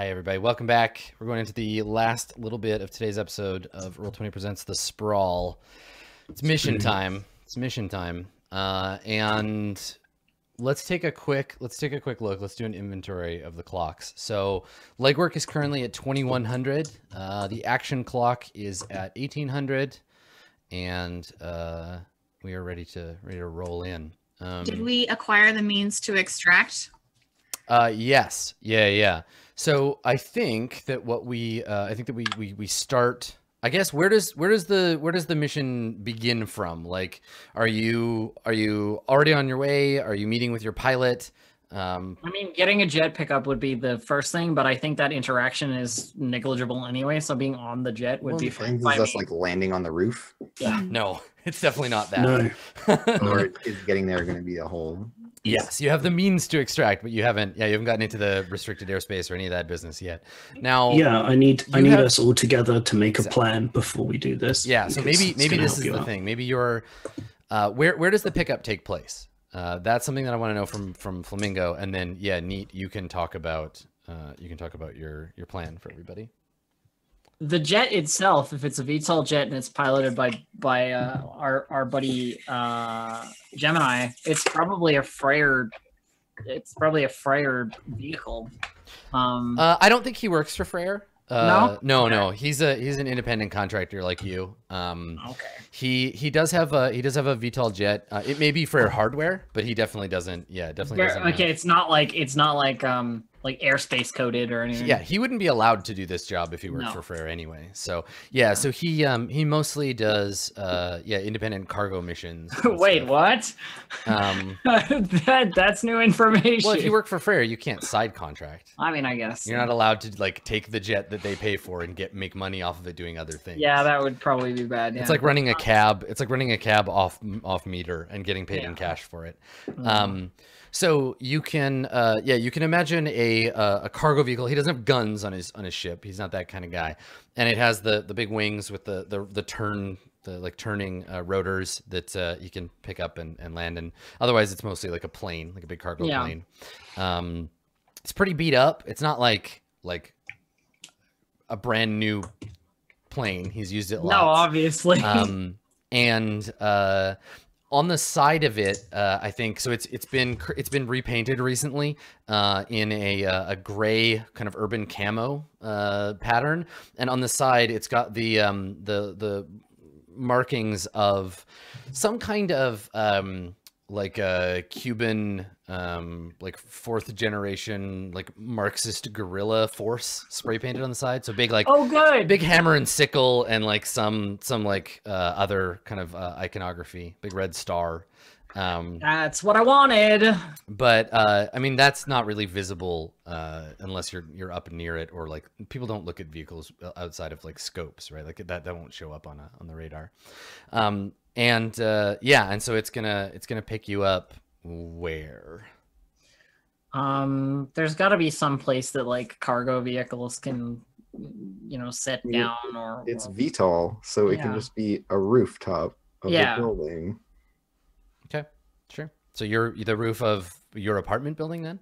Hi, everybody. Welcome back. We're going into the last little bit of today's episode of Roll20 Presents The Sprawl. It's mission time. It's mission time. Uh, and let's take a quick let's take a quick look. Let's do an inventory of the clocks. So legwork is currently at 2100. Uh, the action clock is at 1800, and uh, we are ready to ready to roll in. Um, Did we acquire the means to extract? Uh, yes. Yeah, yeah. So I think that what we, uh, I think that we, we, we start, I guess, where does, where does the, where does the mission begin from? Like, are you, are you already on your way? Are you meeting with your pilot? Um, I mean, getting a jet pickup would be the first thing, but I think that interaction is negligible anyway. So being on the jet would Well, be the fine. Is by us like landing on the roof, yeah. no, it's definitely not that. No. or is getting there going to be a whole? Yes, you have the means to extract, but you haven't, yeah, you haven't gotten into the restricted airspace or any of that business yet. Now, Yeah, I need I need have- us all together to make a plan before we do this. Yeah, so maybe maybe this is the out. thing. Maybe you're uh where where does the pickup take place? Uh that's something that I want to know from from Flamingo and then yeah, neat, you can talk about uh you can talk about your your plan for everybody. The jet itself, if it's a VTOL jet and it's piloted by by uh, our our buddy uh, Gemini, it's probably a Freyr. It's probably a Freyr vehicle. Um, Uh I don't think he works for Freyr. Uh, no, Okay. no, he's a he's an independent contractor like you. Um, okay. he he does have a he does have a VTOL jet. Uh, it may be Freyr hardware, but he definitely doesn't. Yeah, definitely doesn't. have- okay, it's not like it's not like um like airspace coded or anything. Yeah, he wouldn't be allowed to do this job if he worked No. for Freyr anyway. So yeah, so he um he mostly does uh yeah independent cargo missions. Wait, what? Um, that that's new information. well, if you work for Freyr, you can't side contract. I mean, I guess. You're not allowed to like take the jet that they pay for and get make money off of it doing other things. Yeah, that would probably be bad. Yeah. It's like running a cab. It's like running a cab off off meter and getting paid in cash for it. Mm. Um, so you can, uh, yeah, you can imagine a uh, a cargo vehicle. He doesn't have guns on his on his ship. He's not that kind of guy, and it has the the big wings with the the the turn. The like turning uh, rotors that uh, you can pick up and, and land in. Otherwise, it's mostly like a plane, like a big cargo Yeah. plane. Um, it's pretty beat up. It's not like like a brand new plane. He's used it. no, obviously. um, and uh, on the side of it, uh, I think so. It's it's been it's been repainted recently uh, in a uh, a gray kind of urban camo uh, pattern, and on the side, it's got the um, the the markings of some kind of um, like a Cuban um like fourth generation like Marxist guerrilla force spray painted on the side. So big like oh, good. big hammer and sickle and like some some like uh, other kind of uh, iconography big red star um That's what I wanted. but uh i mean that's not really visible uh unless you're you're up near it or like people don't look at vehicles uh, outside of like scopes right like that that won't show up on a on the radar um and uh yeah and so it's gonna it's gonna pick you up where Um, there's got to be some place that like cargo vehicles can, you know, sit Yeah, down or. It's or- VTOL, so it Yeah. can just be a rooftop of Yeah. the building. okay sure so you're the roof of your apartment building then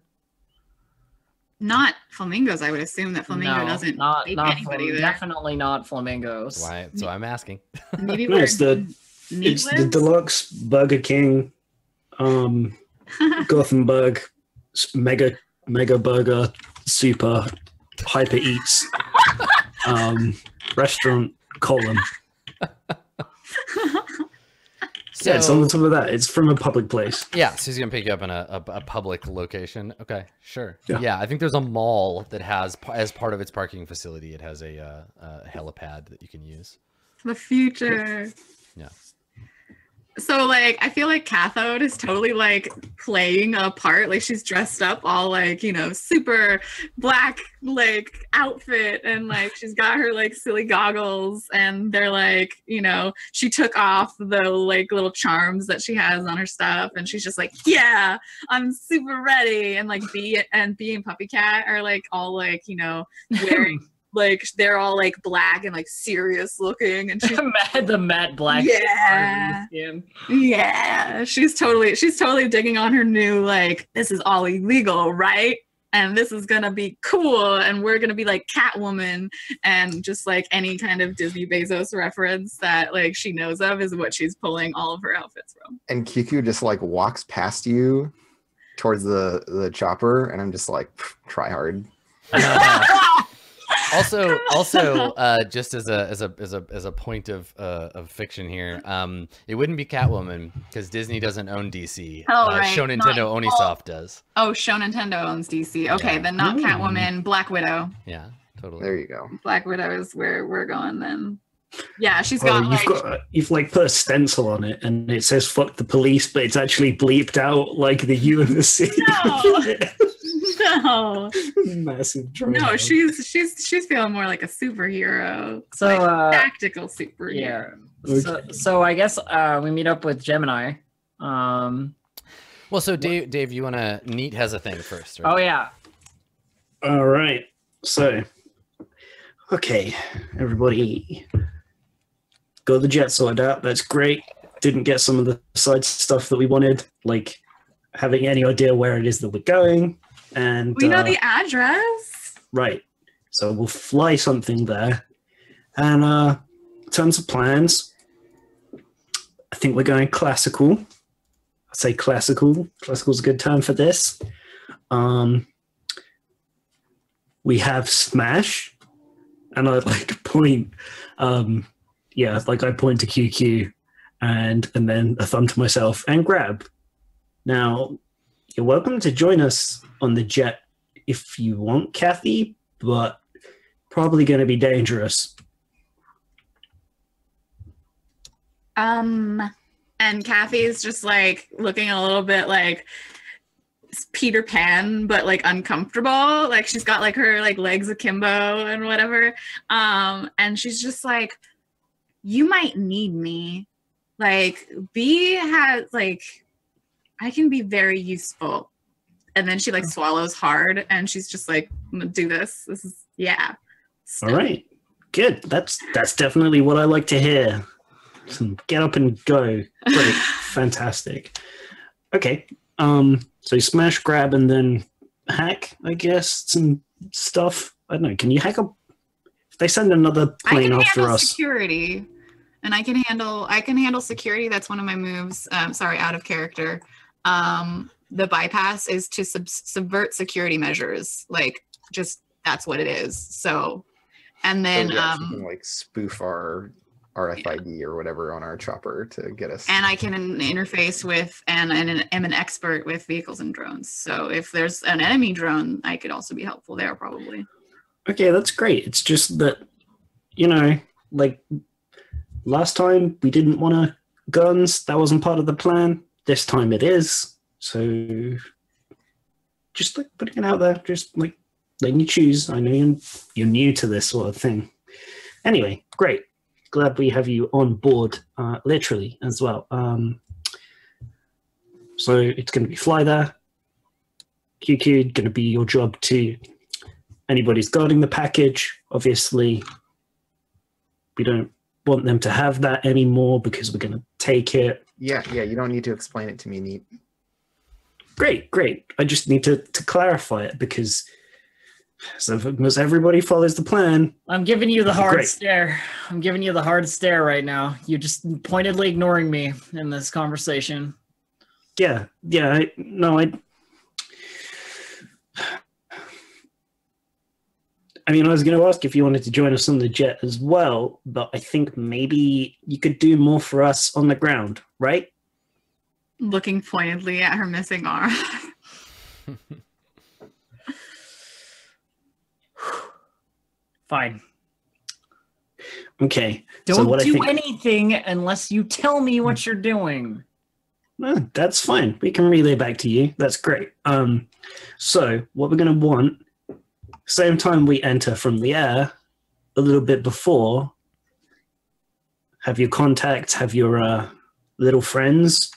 Not flamingos. I would assume that flamingo no, doesn't not not anybody flam- there. definitely not flamingos. so i so i'm asking Maybe No, it's the- meat It's the deluxe Burger King, um, Gothenburg, s- mega mega burger, super hyper eats, um, restaurant column. so yeah, it's on the top of that. It's from a public place. Yeah, so he's gonna pick you up in a, a, a public location. Okay, sure. Yeah. Yeah. I think there's a mall that has, as part of its parking facility, it has a, uh, a helipad that you can use. the future. Yeah. So like I feel like Cathode is totally like playing a part. Like she's dressed up all like, you know, super black like outfit and like she's got her like silly goggles and they're like, you know, she took off the like little charms that she has on her stuff and she's just like, Yeah, I'm super ready. And like B and B and Puppy Cat are like all like, you know, wearing like they're all like black and like serious looking and she's Matt, the matte black Yeah. yeah. She's totally she's totally digging on her new like this is all illegal right? And this is gonna be cool. And we're gonna be like catwoman. And just like any kind of disney bezos reference that like she knows of is what she's pulling all of her outfits from. And kiku just like walks past you towards the the chopper, and I'm just like, try hard. also also uh just as a as a as a as a point of uh of fiction here um it wouldn't be catwoman because disney doesn't own dc Oh, uh, right, show not- nintendo onisoft does oh show nintendo owns dc okay Yeah. then not Ooh. catwoman black widow yeah totally There you go. black widow is where we're going then yeah she's Oh, got you've like got you've like put a stencil on it, and it says "fuck the police," but it's actually bleeped out like the U and the C. no Massive drama. no she's she's she's feeling more like a superhero So like uh, tactical superhero yeah. So, so I guess uh, we meet up with Gemini. Um, well so dave dave you want to neat has a thing first right? oh yeah. All right. So, okay, everybody, got the jet sorted out. That's great. Didn't get some of the side stuff that we wanted, like having any idea where it is that we're going. And we know uh, the address right. So we'll fly something there, and uh, tons of plans. I think we're going classical. I'd say classical. Classical's a good term for this. Um, we have Smash, and I'd like to point, um, yeah, like I point to QQ, and and then a thumb to myself and grab. Now, you're welcome to join us on the jet if you want, Kathy, but probably going to be dangerous. Um, and Kathy's just like looking a little bit like Peter Pan, but like uncomfortable. Like she's got like her like legs akimbo and whatever. Um, and she's just like, you might need me. Like B has like, I can be very useful. And then she like swallows hard, and she's just like, I'm gonna do this. This is yeah. All right, good. That's that's definitely what I like to hear. So get up and go. Great, fantastic. Okay, um, so smash, grab, and then hack. I guess some stuff. I don't know. Can you hack up? If they send another plane after us, security, and I can handle I can handle security. That's one of my moves. Um, sorry, out of character. Um, the bypass is to sub- subvert security measures. Like just that's what it is. So, and then so, yeah, um, can like spoof our RFID or whatever on our chopper to get us. and I can interface with and, and am an expert with vehicles and drones. So if there's an enemy drone, I could also be helpful there probably. Okay, that's great. It's just that, you know, like last time we didn't want to guns. That wasn't part of the plan. This time it is. So just like putting it out there, just like letting you choose. I know you're, you're new to this sort of thing. Anyway, great. Glad we have you on board, uh, literally as well. Um, so it's going to be fly there. QQ going to be your job to anybody's guarding the package. Obviously, we don't want them to have that anymore because we're going to take it. yeah, yeah. You don't need to explain it to me, neat. Great, great. I just need to, to clarify it because so as everybody follows the plan, I'm giving you the hard Great. stare. I'm giving you the hard stare right now. You're just pointedly ignoring me in this conversation. yeah, yeah. I, no, I. I mean, I was going to ask if you wanted to join us on the jet as well, but I think maybe you could do more for us on the ground, right? Looking pointedly at her missing arm. Fine. Okay. Don't so what do I think, anything unless you tell me what you're doing. No, that's fine. We can relay back to you. That's great. Um, so what we're going to want, same time we enter from the air, a little bit before, have your contacts, have your uh, little friends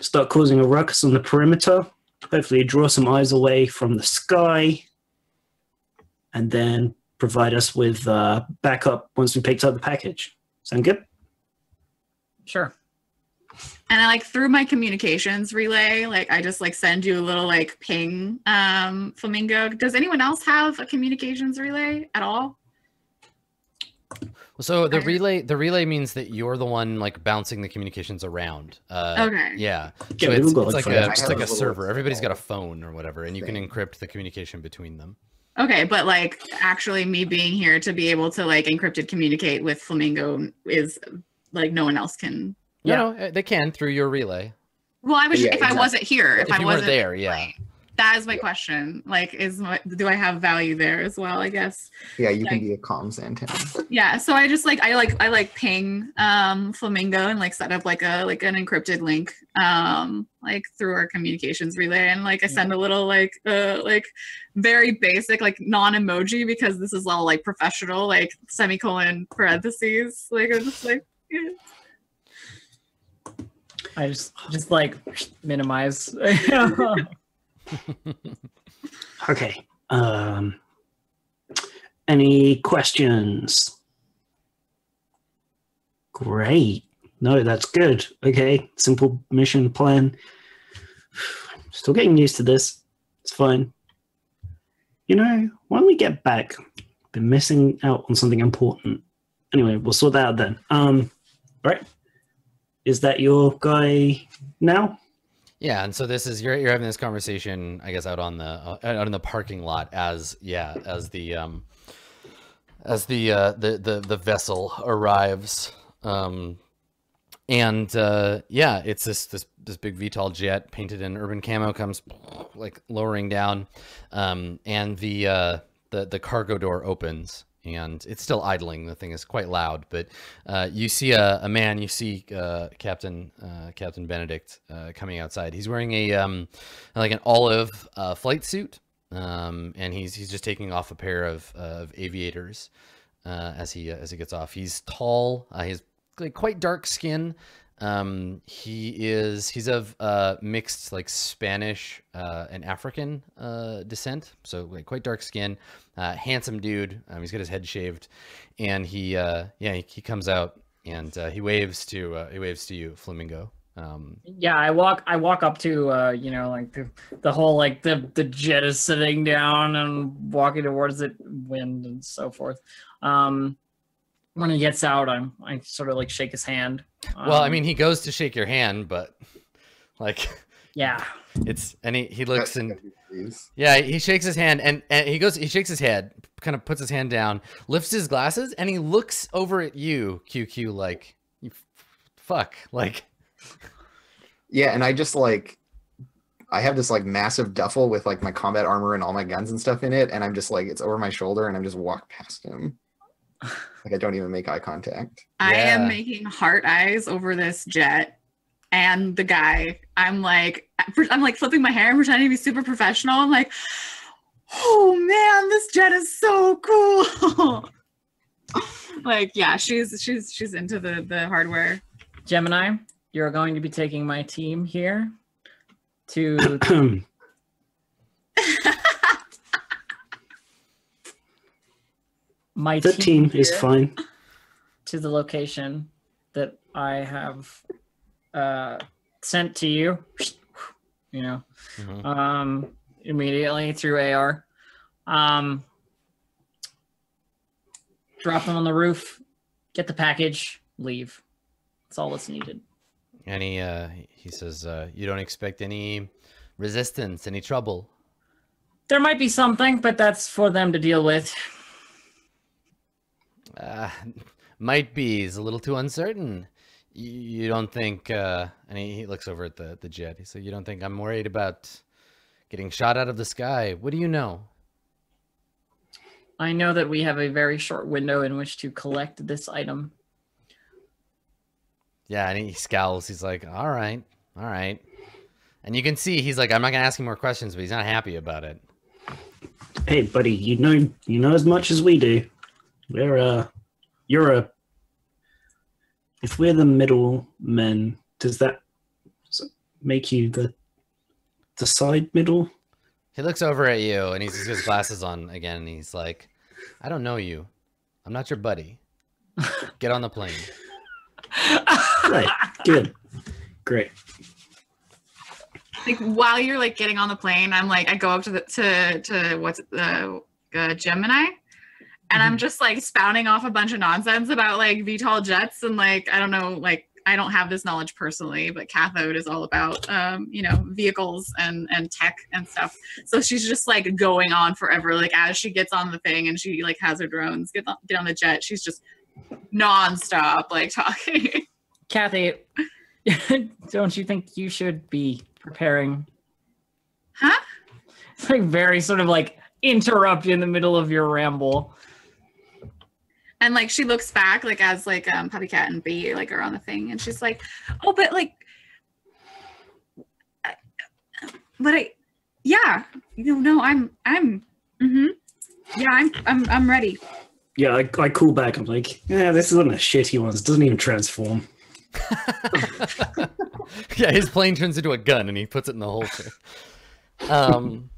start causing a ruckus on the perimeter. Hopefully, draw some eyes away from the sky, and then provide us with uh, backup once we picked up the package. Sound good? Sure. And I like through my communications relay, like I just like send you a little like ping, um, flamingo. Does anyone else have a communications relay at all? So the relay the relay means that you're the one like bouncing the communications around. Uh, Okay. Yeah. Yeah, so we've it's, it's like, like five- it's like a a server. Everybody's got a phone or whatever, and you can encrypt the communication between them. Okay, but like actually me being here to be able to like encrypted communicate with Flamingo is like no one else can. No, Yeah. no, uh, they can through your relay. Well, I was Yeah, if I wasn't here, if, If I you wasn't there, yeah. right. That is my question. Like, is my, do I have value there as well? I guess. Yeah, you can Like- be a comms antenna. Yeah. So I just like I like I like ping um Flamingo and like set up like a like an encrypted link um like through our communications relay and like I send a little like uh like very basic like non emoji because this is all like professional like semicolon parentheses like I'm just like yeah. I just just like minimize. Okay. Um, any questions? Great. No, that's good. Okay. Simple mission plan. Still getting used to this. It's fine. You know, when we get back, been missing out on something important. Anyway, we'll sort that out then. Um, right. Is that your guy now? Yeah, and so this is you're you're having this conversation, I guess, out on the uh, out in the parking lot as yeah as the um as the uh, the the the vessel arrives, um, and uh, yeah, it's this this this big VTOL jet painted in urban camo comes like lowering down, um, and the uh, the the cargo door opens. And it's still idling. The thing is quite loud, but uh, you see a, a man. You see uh, Captain uh, Captain Benedict uh, coming outside. He's wearing a um, like an olive uh, flight suit, um, and he's he's just taking off a pair of, of aviators uh, as he as he gets off. He's tall. Uh, he's like quite dark skin. Um, he is he's of uh, mixed like Spanish uh, and African uh, descent, so like quite dark skin, uh, handsome dude. Um, he's got his head shaved, and he uh, yeah he, he comes out and uh, he waves to uh, he waves to you, Flamingo. Um, yeah, I walk I walk up to uh, you know, like the the whole like the the jet is sitting down and walking towards it, wind and so forth. Um when he gets out, I'm I sort of like shake his hand. well, I Um, mean, he goes to shake your hand, but like yeah. it's and he, he looks and Yeah, he shakes his hand and, and he goes, he shakes his head, kind of puts his hand down, lifts his glasses, and he looks over at you, QQ, like, you f- fuck. Like, Yeah, and I just like I have this like massive duffel with like my combat armor and all my guns and stuff in it, and I'm just like it's over my shoulder, and I'm just walk past him. Like I don't even make eye contact. I Yeah. am making heart eyes over this jet and the guy. I'm like, I'm like flipping my hair and pretending to be super professional. I'm like, oh man, this jet is so cool. like, yeah, she's she's she's into the the hardware. Gemini, you're going to be taking my team here to my the team is fine. to the location that I have uh, sent to you. You know, mhm. um, immediately through AR. Um, drop them on the roof, get the package, leave. That's all that's needed. and he, uh, he says, uh, you don't expect any resistance, any trouble. There might be something, but that's for them to deal with. Uh, might be, is a little too uncertain. You, you don't think, uh, and he, he looks over at the, the jet. He said, you don't think I'm worried about getting shot out of the sky? What do you know? I know that we have a very short window in which to collect this item. Yeah, and he scowls. He's like, "All right, all right," and you can see he's like, "I'm not gonna ask him more questions," but he's not happy about it. Hey, buddy, you know you know as much as we do. We're uh, you're a. If we're the middlemen, does that does that make you the the side middle? He looks over at you, and he's his glasses on again, and he's like, "I don't know you. I'm not your buddy. Get on the plane." Right, good. Great. like while you're like getting on the plane, I'm like I go up to the to to what's the uh, Gemini, and I'm just like spouting off a bunch of nonsense about like VTOL jets and like I don't know like I don't have this knowledge personally, but Cathode is all about um, you know vehicles and and tech and stuff. So she's just like going on forever. Like as she gets on the thing and she like has her drones get on, get on the jet, she's just nonstop like talking. Kathy, don't you think you should be preparing? huh? It's like very sort of like interrupt in the middle of your ramble. And like she looks back like as like um Puppy Cat and B like are on the thing and she's like, oh but like but I yeah, you know, no, I'm I'm mm-hmm. Yeah, I'm I'm I'm ready. Yeah, I, I call back. I'm like, yeah, this is one of the shitty ones. Doesn't even transform. yeah, his plane turns into a gun and he puts it in the holster. Um,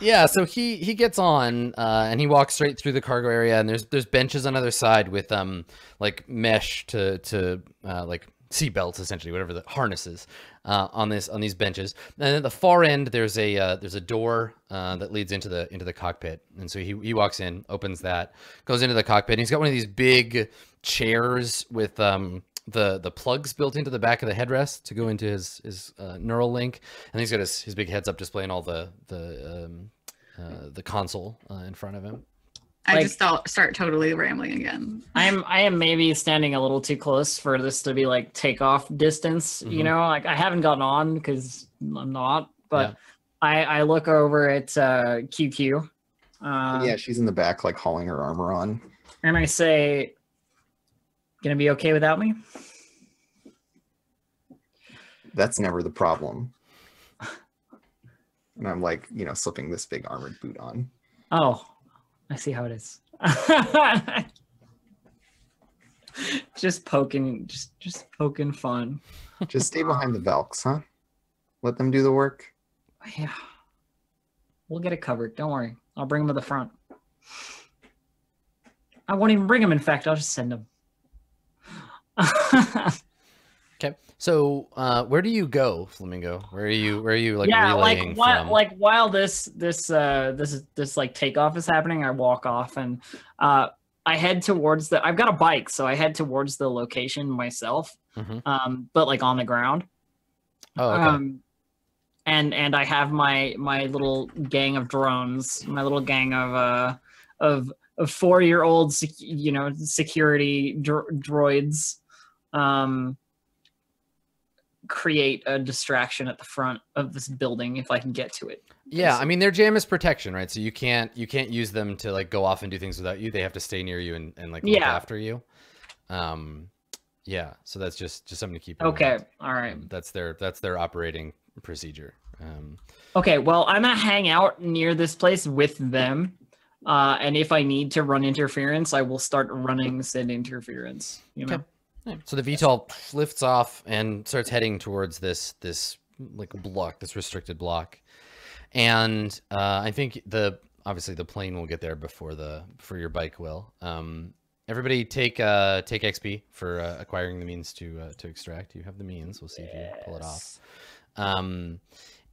yeah, so he he gets on uh, and he walks straight through the cargo area, and there's there's benches on either side with um like mesh to to uh, like seat belts essentially, whatever the harnesses uh, on this on these benches. And at the far end, there's a uh, there's a door uh, that leads into the into the cockpit, and so he he walks in, opens that, goes into the cockpit, and he's got one of these big chairs with um the the plugs built into the back of the headrest to go into his his uh, neural link, and he's got his, his big heads up display and all the the um, uh, the console uh, in front of him. I Like- just start, start totally rambling again. I'm I am maybe standing a little too close for this to be like takeoff distance. You Mhm. know, like I haven't gotten on because I'm not, but Yeah. I I look over at uh, QQ. Uh, yeah, she's in the back, like hauling her armor on. and I say, "Gonna be okay without me?" That's never the problem. And I'm like, you know, slipping this big armored boot on. Oh, I see how it is. just poking, just just poking fun. Just stay behind the Velks, huh? Let them do the work. Yeah, we'll get it covered. Don't worry. I'll bring them to the front. I won't even bring them. In fact, I'll just send them. Okay, so uh, where do you go, Flamingo? Where are you? Where are you like yeah, like while from? like while this this uh this is this like takeoff is happening, I walk off and uh I head towards the. I've got a bike, so I head towards the location myself. Mhm. Um, but like on the ground. oh, okay. Um, and and I have my my little gang of drones, my little gang of uh of of four year old you know security dro- droids, um, create a distraction at the front of this building if I can get to it. Yeah, I mean their jam is protection, right? So you can't you can't use them to like go off and do things without you. They have to stay near you and, and like look after you. Um, yeah. So that's just just something to keep. In Okay, mind. all right. Um, That's their that's their operating procedure. Um, Okay, well, I'm gonna hang out near this place with them. Uh, and if I need to run interference, I will start running said interference. You know? Okay. So the VTOL lifts off and starts heading towards this this like block, this restricted block, and uh, I think the obviously the plane will get there before the before your bike will. Um, everybody take uh, take XP for uh, acquiring the means to uh, to extract. You have the means. We'll see if you pull it off. Um,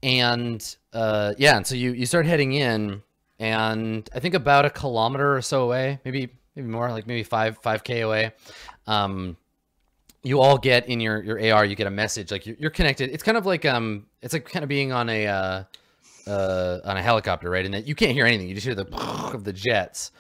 and uh, yeah, and so you you start heading in, and I think about a kilometer or so away, maybe maybe more, like maybe five five k away. Um, you all get in your your AR, you get a message like you're, you're connected. It's kind of like um, it's like kind of being on a uh, uh, on a helicopter, right? And that you can't hear anything. You just hear the of the jets,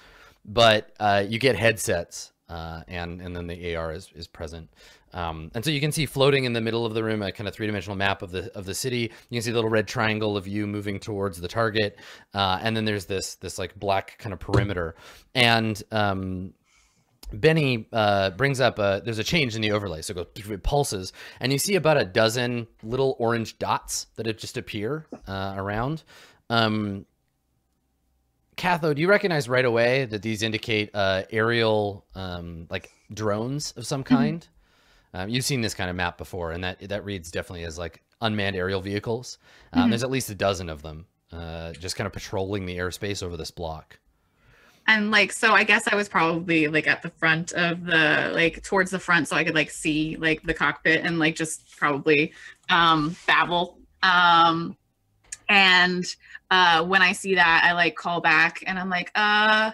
but uh, you get headsets, uh, and and then the AR is is present. Um, and so you can see floating in the middle of the room a kind of three-dimensional map of the of the city. You can see the little red triangle of you moving towards the target, uh, and then there's this this like black kind of perimeter. And um, Benny uh, brings up a, there's a change in the overlay, so it goes it pulses, and you see about a dozen little orange dots that have just appear uh, around. Um, Catho, do you recognize right away that these indicate uh, aerial um, like drones of some kind? Um, you've seen this kind of map before, and that that reads definitely as like unmanned aerial vehicles. Um, Mhm. There's at least a dozen of them, uh, just kind of patrolling the airspace over this block. And like so I guess I was probably like at the front of the like towards the front so I could like see like the cockpit and like just probably um babble. Um and uh when I see that I like call back and I'm like, uh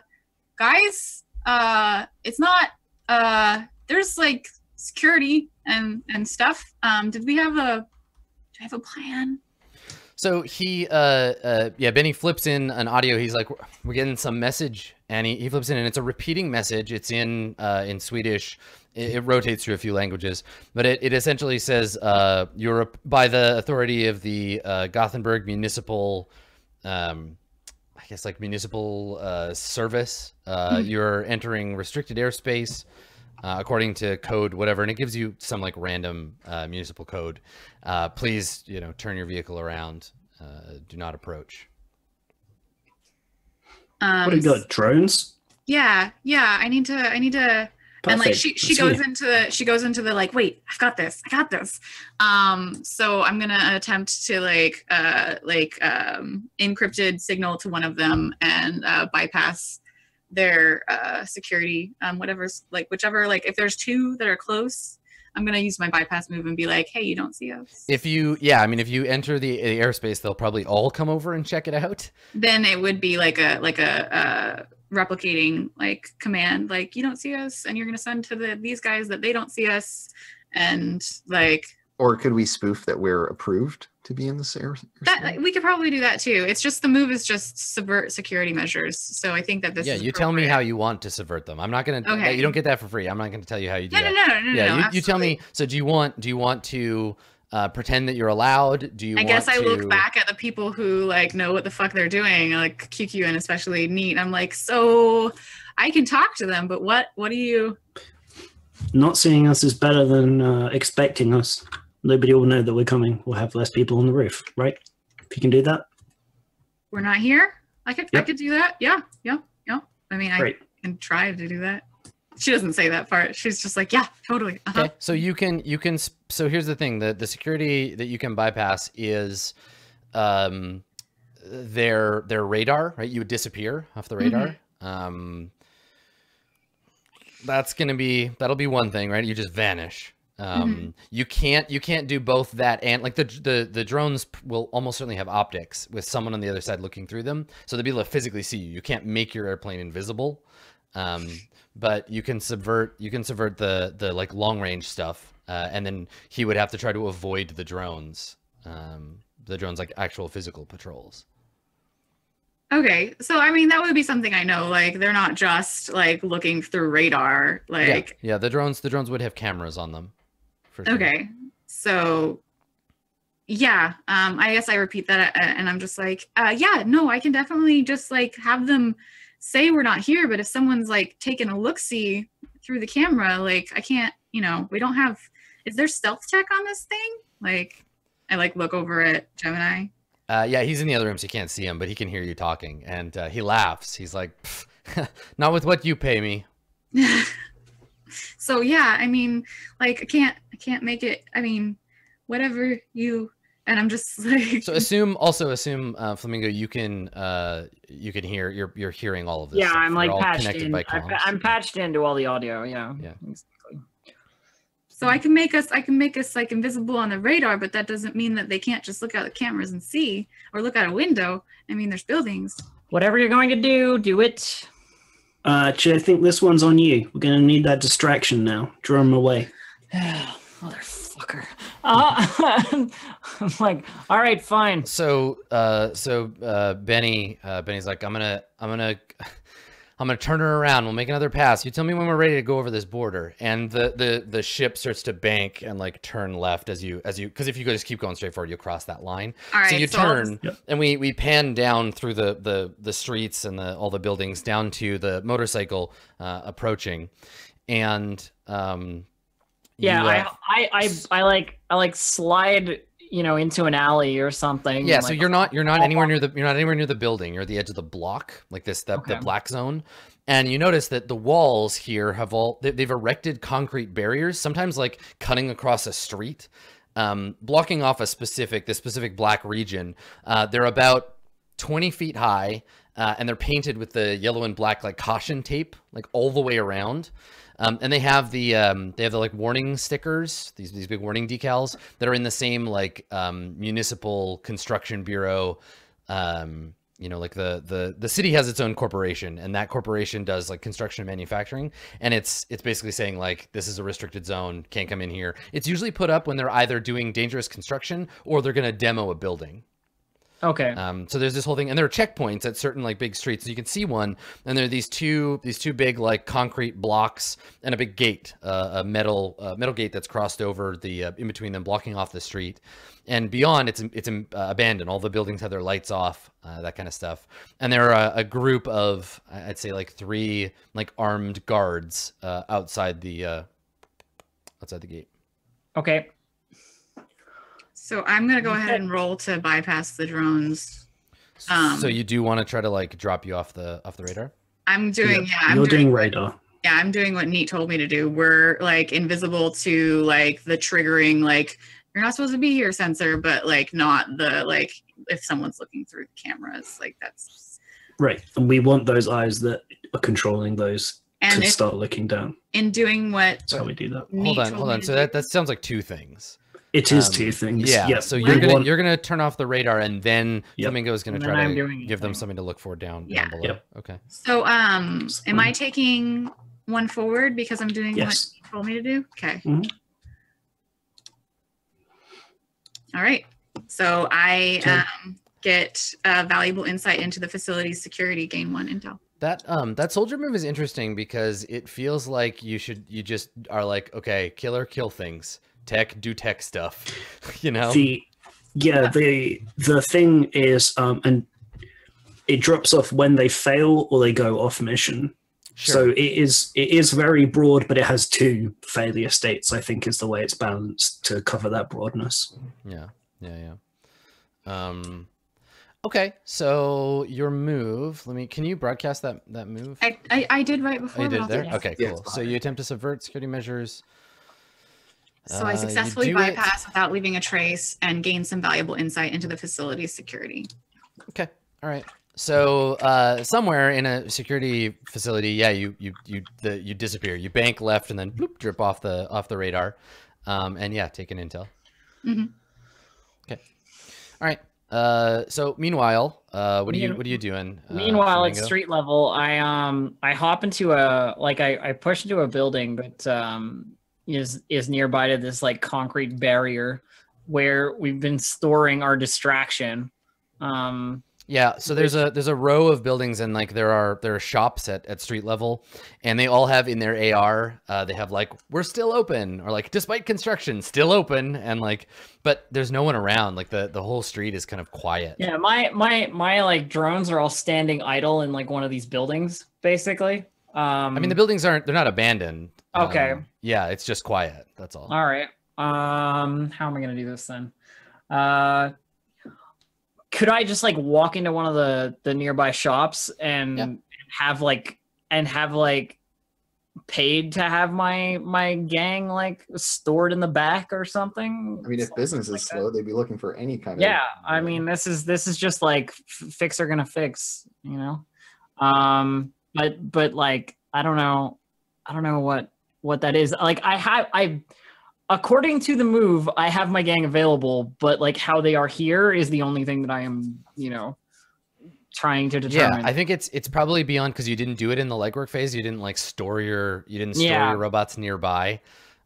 guys, uh it's not uh there's like security and and stuff. Um did we have a do I have a plan? So he, uh, uh, yeah, Benny flips in an audio. He's like, we're getting some message, and he, he flips in, and it's a repeating message. It's in uh, in Swedish. It, it rotates through a few languages, but it, it essentially says, uh, "Europe by the authority of the uh, Gothenburg Municipal, um, I guess like municipal uh, service. Uh, Mhm. You're entering restricted airspace." Uh, according to code, whatever, and it gives you some like random uh, municipal code. Uh, please, you know, turn your vehicle around. Uh, do not approach. Um what do you got? Drones? Yeah, yeah. I need to I need to and like she she Let's goes into the she goes into the like wait i've got this i got this um so i'm gonna attempt to like uh like um encrypted signal to one of them and uh bypass their uh security um whatever's like whichever like if there's two that are close i'm gonna use my bypass move and be like hey you don't see us If you, yeah, I mean, if you enter the, the airspace, they'll probably all come over and check it out. then it would be like a like a uh replicating like command like you don't see us and you're gonna send to the these guys that they don't see us and like Or could we spoof that we're approved to be in this air? that we could probably do that too it's just the move is just subvert security measures so i think that this yeah, is you tell me how you want to subvert them. I'm not gonna. Okay. You don't get that for free. I'm not gonna tell you how you do no no that. no no no yeah, no, you, you tell me. So do you want? Do you want to uh, pretend that you're allowed? Do you? I want guess I to... look back at the people who like know what the fuck they're doing, like QQ and especially Neat. I'm like, so I can talk to them, but what? What do you? Not seeing us is better than uh, expecting us. Nobody will know that we're coming. We'll have less people on the roof, right? If you can do that, We're not here. I could. I could do that. Yeah. Yeah. Yeah. I mean, I great. can try to do that. She doesn't say that part. She's just like, yeah, totally. Uh-huh. Okay, so you can you can so here's the thing the the security that you can bypass is um their their radar right you would disappear off the radar um that's gonna be that'll be one thing right you just vanish um you can't you can't do both that and like the the the drones will almost certainly have optics with someone on the other side looking through them so they'll be able to physically see you you can't make your airplane invisible um but you can subvert you can subvert the the like long range stuff uh, and then he would have to try to avoid the drones um the drones like actual physical patrols Okay. So I mean, that would be something I know. Like, they're not just like looking through radar. Like, yeah yeah the drones the drones would have cameras on them for sure. okay. So yeah, um, I guess I repeat that, uh, and I'm just like, uh, yeah, no, I can definitely just like have them say we're not here. But if someone's like taking a look see through the camera, like I can't, you know, we don't have. Is there stealth tech on this thing? Like, I like look over at Gemini. uh yeah he's in the other room so you can't see him but he can hear you talking and uh, he laughs he's like not with what you pay me so yeah, I mean, like I can't I can't make it. I mean, whatever you and I'm just like so assume also assume uh, flamingo you can uh you can hear you're you're hearing all of this Yeah, stuff. I'm You're like all patched connected in. by I, I'm patched into all the audio. Yeah. Yeah. Exactly. so I can make us I can make us like invisible on the radar, but that doesn't mean that they can't just look out the cameras and see or look out a window. I mean, there's buildings. Whatever you're going to do, do it. Uh, actually, I think this one's on you. We're going to need that distraction now. Draw him away. Motherfucker. Uh, I'm like, all right, fine. so uh so uh benny uh benny's like i'm gonna i'm gonna i'm gonna turn her around we'll make another pass you tell me when we're ready to go over this border and the the the ship starts to bank and like turn left as you as you because if you just keep going straight forward you'll cross that line All right. so you I'll turn Yep. and we we pan down through the the the streets and the all the buildings down to the motorcycle uh approaching and um Yeah, you, uh, I, I, I, I like, I like slide, you know, into an alley or something. Yeah, so like, you're not you're not anywhere near the you're not anywhere near the building. You're at the edge of the block, like this the, the black zone. And you notice that the walls here have all they, they've erected concrete barriers, sometimes like cutting across a street, um, blocking off a specific this specific black region. Uh, they're about 20 feet high, uh, and they're painted with the yellow and black like caution tape, like all the way around. Um, and they have the um, they have the like warning stickers, these these big warning decals that are in the same like um, municipal construction bureau. Um, you know, like the the the city has its own corporation, and that corporation does like construction and manufacturing, and it's it's basically saying like this is a restricted zone, can't come in here. It's usually put up when they're either doing dangerous construction or they're going to demo a building. Okay. Um, so there's this whole thing, and there are checkpoints at certain like big streets. So you can see one, and there are these two these two big like concrete blocks and a big gate, uh, a metal uh, metal gate that's crossed over the uh, in between them, blocking off the street. And beyond, it's it's uh, abandoned. All the buildings have their lights off, uh, that kind of stuff. And there are a, a, group of I'd say like three like armed guards uh, outside the uh, outside the gate. Okay. So I'm gonna go ahead and roll to bypass the drones. Um, so you do want to try to like drop you off the off the radar? I'm doing yeah. I'm You're doing, doing radar. yeah. I'm doing what Neat told me to do. We're like invisible to like the triggering like you're not supposed to be here sensor, but like not the like if someone's looking through the cameras like that's Right. And we want those eyes that are controlling those and to if, start looking down. in doing what That's how we do that. Neat hold on, hold on. So that, that sounds like two things. It is Um, two things. Yeah. Yep. So you're gonna want- you're gonna turn off the radar, and then Yep. Flamingo is gonna And try I'm to doing give them something to look for down, Yeah. down below. Yep. Okay. So um am I taking one forward because I'm doing Yes. what you told me to do? Okay. Mhm. All right. So I um get uh, valuable insight into the facility's security, gain one intel. That um that soldier move is interesting because it feels like you should you just are like okay killer kill things tech do tech stuff you know? The yeah the the thing is um and it drops off when they fail or they go off mission. So it is it is very broad but it has two failure states i think is the way it's balanced to cover that broadness. Yeah yeah yeah. Um okay so your move let me can you broadcast that that move? I, I, I did right oh, before. you did there do it. okay cool. it's so you attempt to subvert security measures So Uh, I you successfully do it. bypass without leaving a trace and gain some valuable insight into the facility's security. Okay. All right. So uh, somewhere in a security facility, yeah, you you you the, you disappear. You bank left and then bloop, drip off the off the radar, um, and yeah, take an intel. Mhm. Okay. All right. Uh, so meanwhile, uh, what are you what are you doing? uh, Meanwhile, at street level, I um I hop into a like I, I push into a building but um is is nearby to this like concrete barrier where we've been storing our distraction. Um Yeah, so there's a there's a row of buildings and like there are there are shops at, at street level and they all have in their AR uh, they have like we're still open or like despite construction still open and like but there's no one around like the the whole street is kind of quiet. yeah, my my my like drones are all standing idle in like one of these buildings basically. Um I mean the buildings aren't they're not abandoned. Okay. Um, yeah, it's just quiet. That's all. All right. Um, how am I gonna do this then? Uh, could I just like walk into one of the the nearby shops and Yeah. have like and have like paid to have my my gang like stored in the back or something? I mean, if Something business like is that? slow, they'd be looking for any kind of. yeah i mean this is this is just like f- fix are gonna fix you know um but but like i don't know i don't know what what that is like i have i according to the move i have my gang available but like how they are here is the only thing that i am you know trying to determine. Yeah, I think it's it's probably beyond because you didn't do it in the legwork phase. You didn't like store your you didn't store Yeah. your robots nearby.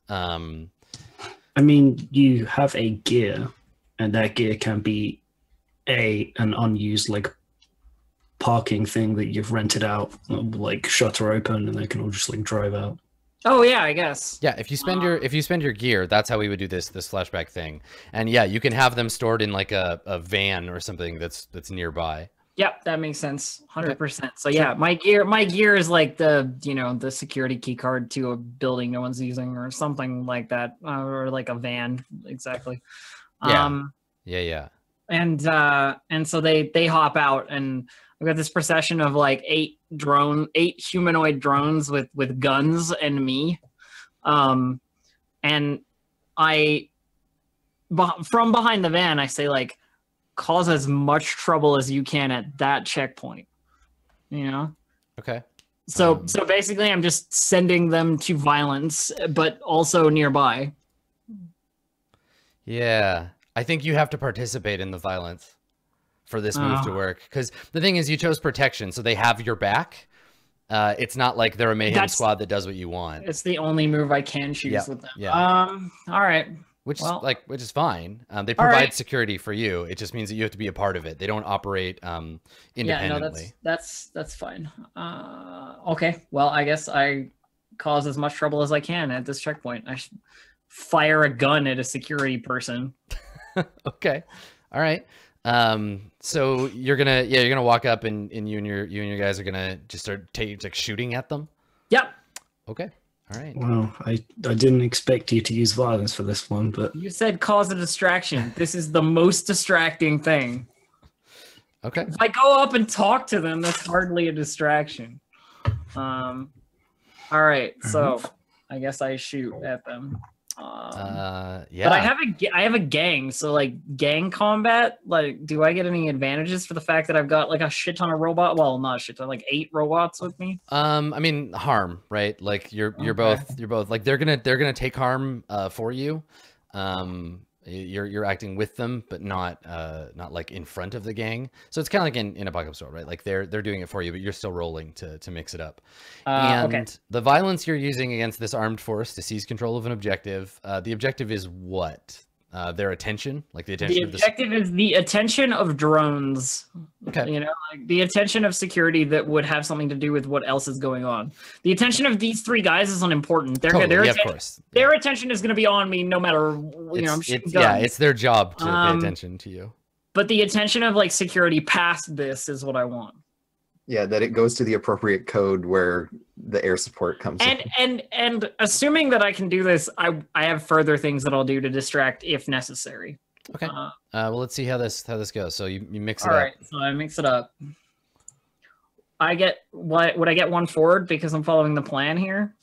Um, i mean you have a gear and that gear can be a an unused like parking thing that you've rented out like shutter open and they can all just like drive out oh yeah i guess Yeah, if you spend your if you spend your gear, that's how we would do this this flashback thing. And yeah, you can have them stored in like a, a van or something that's that's nearby. Yep, that makes sense. Hundred percent. So yeah, my gear, my gear is like the you know the security key card to a building no one's using or something like that, uh, or like a van exactly. Yeah. Um, Yeah, yeah. and uh, and so they they hop out, and we got this procession of like eight drone, eight humanoid drones with with guns and me, um, and I from behind the van, I say like cause as much trouble as you can at that checkpoint. You know. Okay. So Um, so basically, I'm just sending them to violence, but also nearby. Yeah. I think you have to participate in the violence for this move to Oh. work. Because the thing is, you chose protection, so they have your back. Uh, it's not like they're a mayhem That's- squad that does what you want, It's the only move I can choose Yeah, with them. yeah. Um. All right. which well- is like which is fine. Um, they provide right. security for you. It just means that you have to be a part of it. They don't operate um, independently. Yeah. No. That's that's that's fine. Uh. Okay. Well, I guess I cause as much trouble as I can at this checkpoint. I should fire a gun at a security person. okay. All right. Um, so you're gonna yeah you're gonna walk up and, and you and your you and your guys are gonna just start taking like shooting at them. Yep. Okay. All right. Well, I, I didn't expect you to use violence for this one, but You said cause a distraction. This is the most distracting thing. Okay. If I go up and talk to them, that's hardly a distraction. Um, all right, so I guess I shoot at them. Um, Uh, yeah. But I have a I have a gang, so like gang combat. Like, do I get any advantages for the fact that I've got like a shit ton of robot? Well, not a shit ton, like eight robots with me. Um, I mean harm, right? Like you're you're Okay. both you're both like they're gonna they're gonna take harm uh for you. Um, you're you're acting with them, but not uh not like in front of the gang. So it's kind of like in in Apocalypse World, right? Like they're they're doing it for you, but you're still rolling to to mix it up. Uh, and okay. the violence you're using against this armed force to seize control of an objective. Uh, the objective is what? Uh, their attention, like the attention The of the objective is the attention of drones. Okay. You know, like the attention of security that would have something to do with what else is going on. The attention of these three guys is unimportant. Their Totally, their, yeah, of atten- course. their attention is going to be on me no matter. You know, I'm it's- yeah, it's their job to Um, pay attention to you. but the attention of like security past this is what I want. Yeah, that it goes to the appropriate code where the air support comes And in. and and assuming that I can do this, I I have further things that I'll do to distract if necessary. Okay. Uh, Uh, well, let's see how this how this goes. So you, you mix it all up. right, so I mix it up. I get what would I get one forward because I'm following the plan here?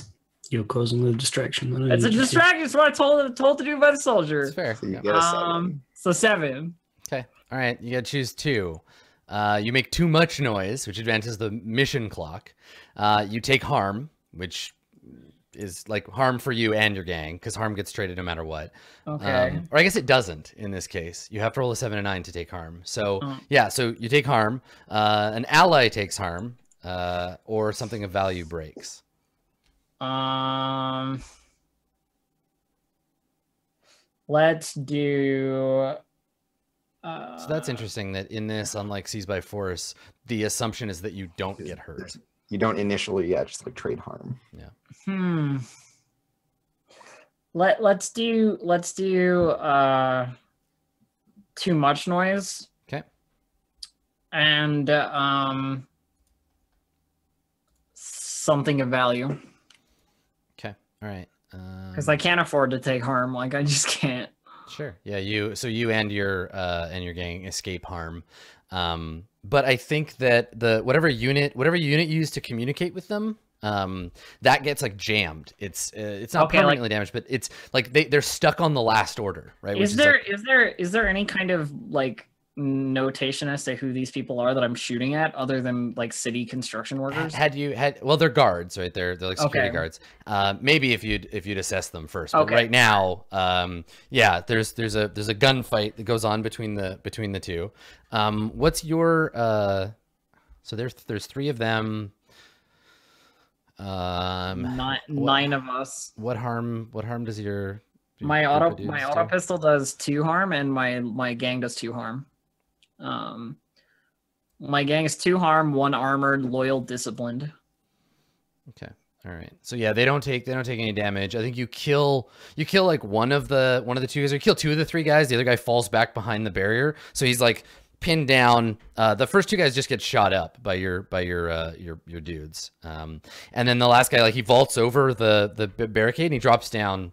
you're causing the distraction. It's a distraction. It's what I told told to do by the soldier. It's fair. So you yeah. get a seven. Um, so seven. Okay. All right. You got to choose two. Uh, you make too much noise, which advances the mission clock. Uh, you take harm, which is like harm for you and your gang, because harm gets traded no matter what. Okay. Um, or I guess it doesn't in this case. You have to roll a seven and nine to take harm. So Oh. yeah, so you take harm. Uh, an ally takes harm, uh, or something of value breaks. Um, let's do. Uh, So that's interesting. That in this, unlike Seize by Force, the assumption is that you don't get hurt. You don't initially, yeah, just like trade harm. Yeah. Hmm. Let Let's do Let's do uh, too much noise. Okay. And uh, um, something of value Okay. All right. because Um, I can't afford to take harm. Like I just can't. Sure. Yeah, you so you and your uh and your gang escape harm. Um but I think that the whatever unit whatever unit you use to communicate with them um that gets like jammed. It's uh, it's not Okay, like- permanently damaged, but it's like they they're stuck on the last order, right? Is there like- is there is there any kind of like notation as to who these people are that I'm shooting at, other than like city construction workers? had you had well they're guards right they're they're like security Okay. guards uh maybe if you'd if you'd assess them first but Okay. right now um yeah there's there's a there's a gunfight that goes on between the between the two um what's your uh so there's there's three of them um Nine, what- nine of us. what harm what harm does your My auto my do? auto pistol does two harm, and my my gang does two harm. Um, my gang is two harm, one armored, loyal, disciplined. Okay. All right. So yeah, they don't take they don't take any damage. I think you kill you kill like one of the one of the two guys. Or kill two of the three guys. The other guy falls back behind the barrier, so he's like pinned down. Uh, the first two guys just get shot up by your by your uh, your your dudes. Um, and then the last guy like he vaults over the the barricade and he drops down,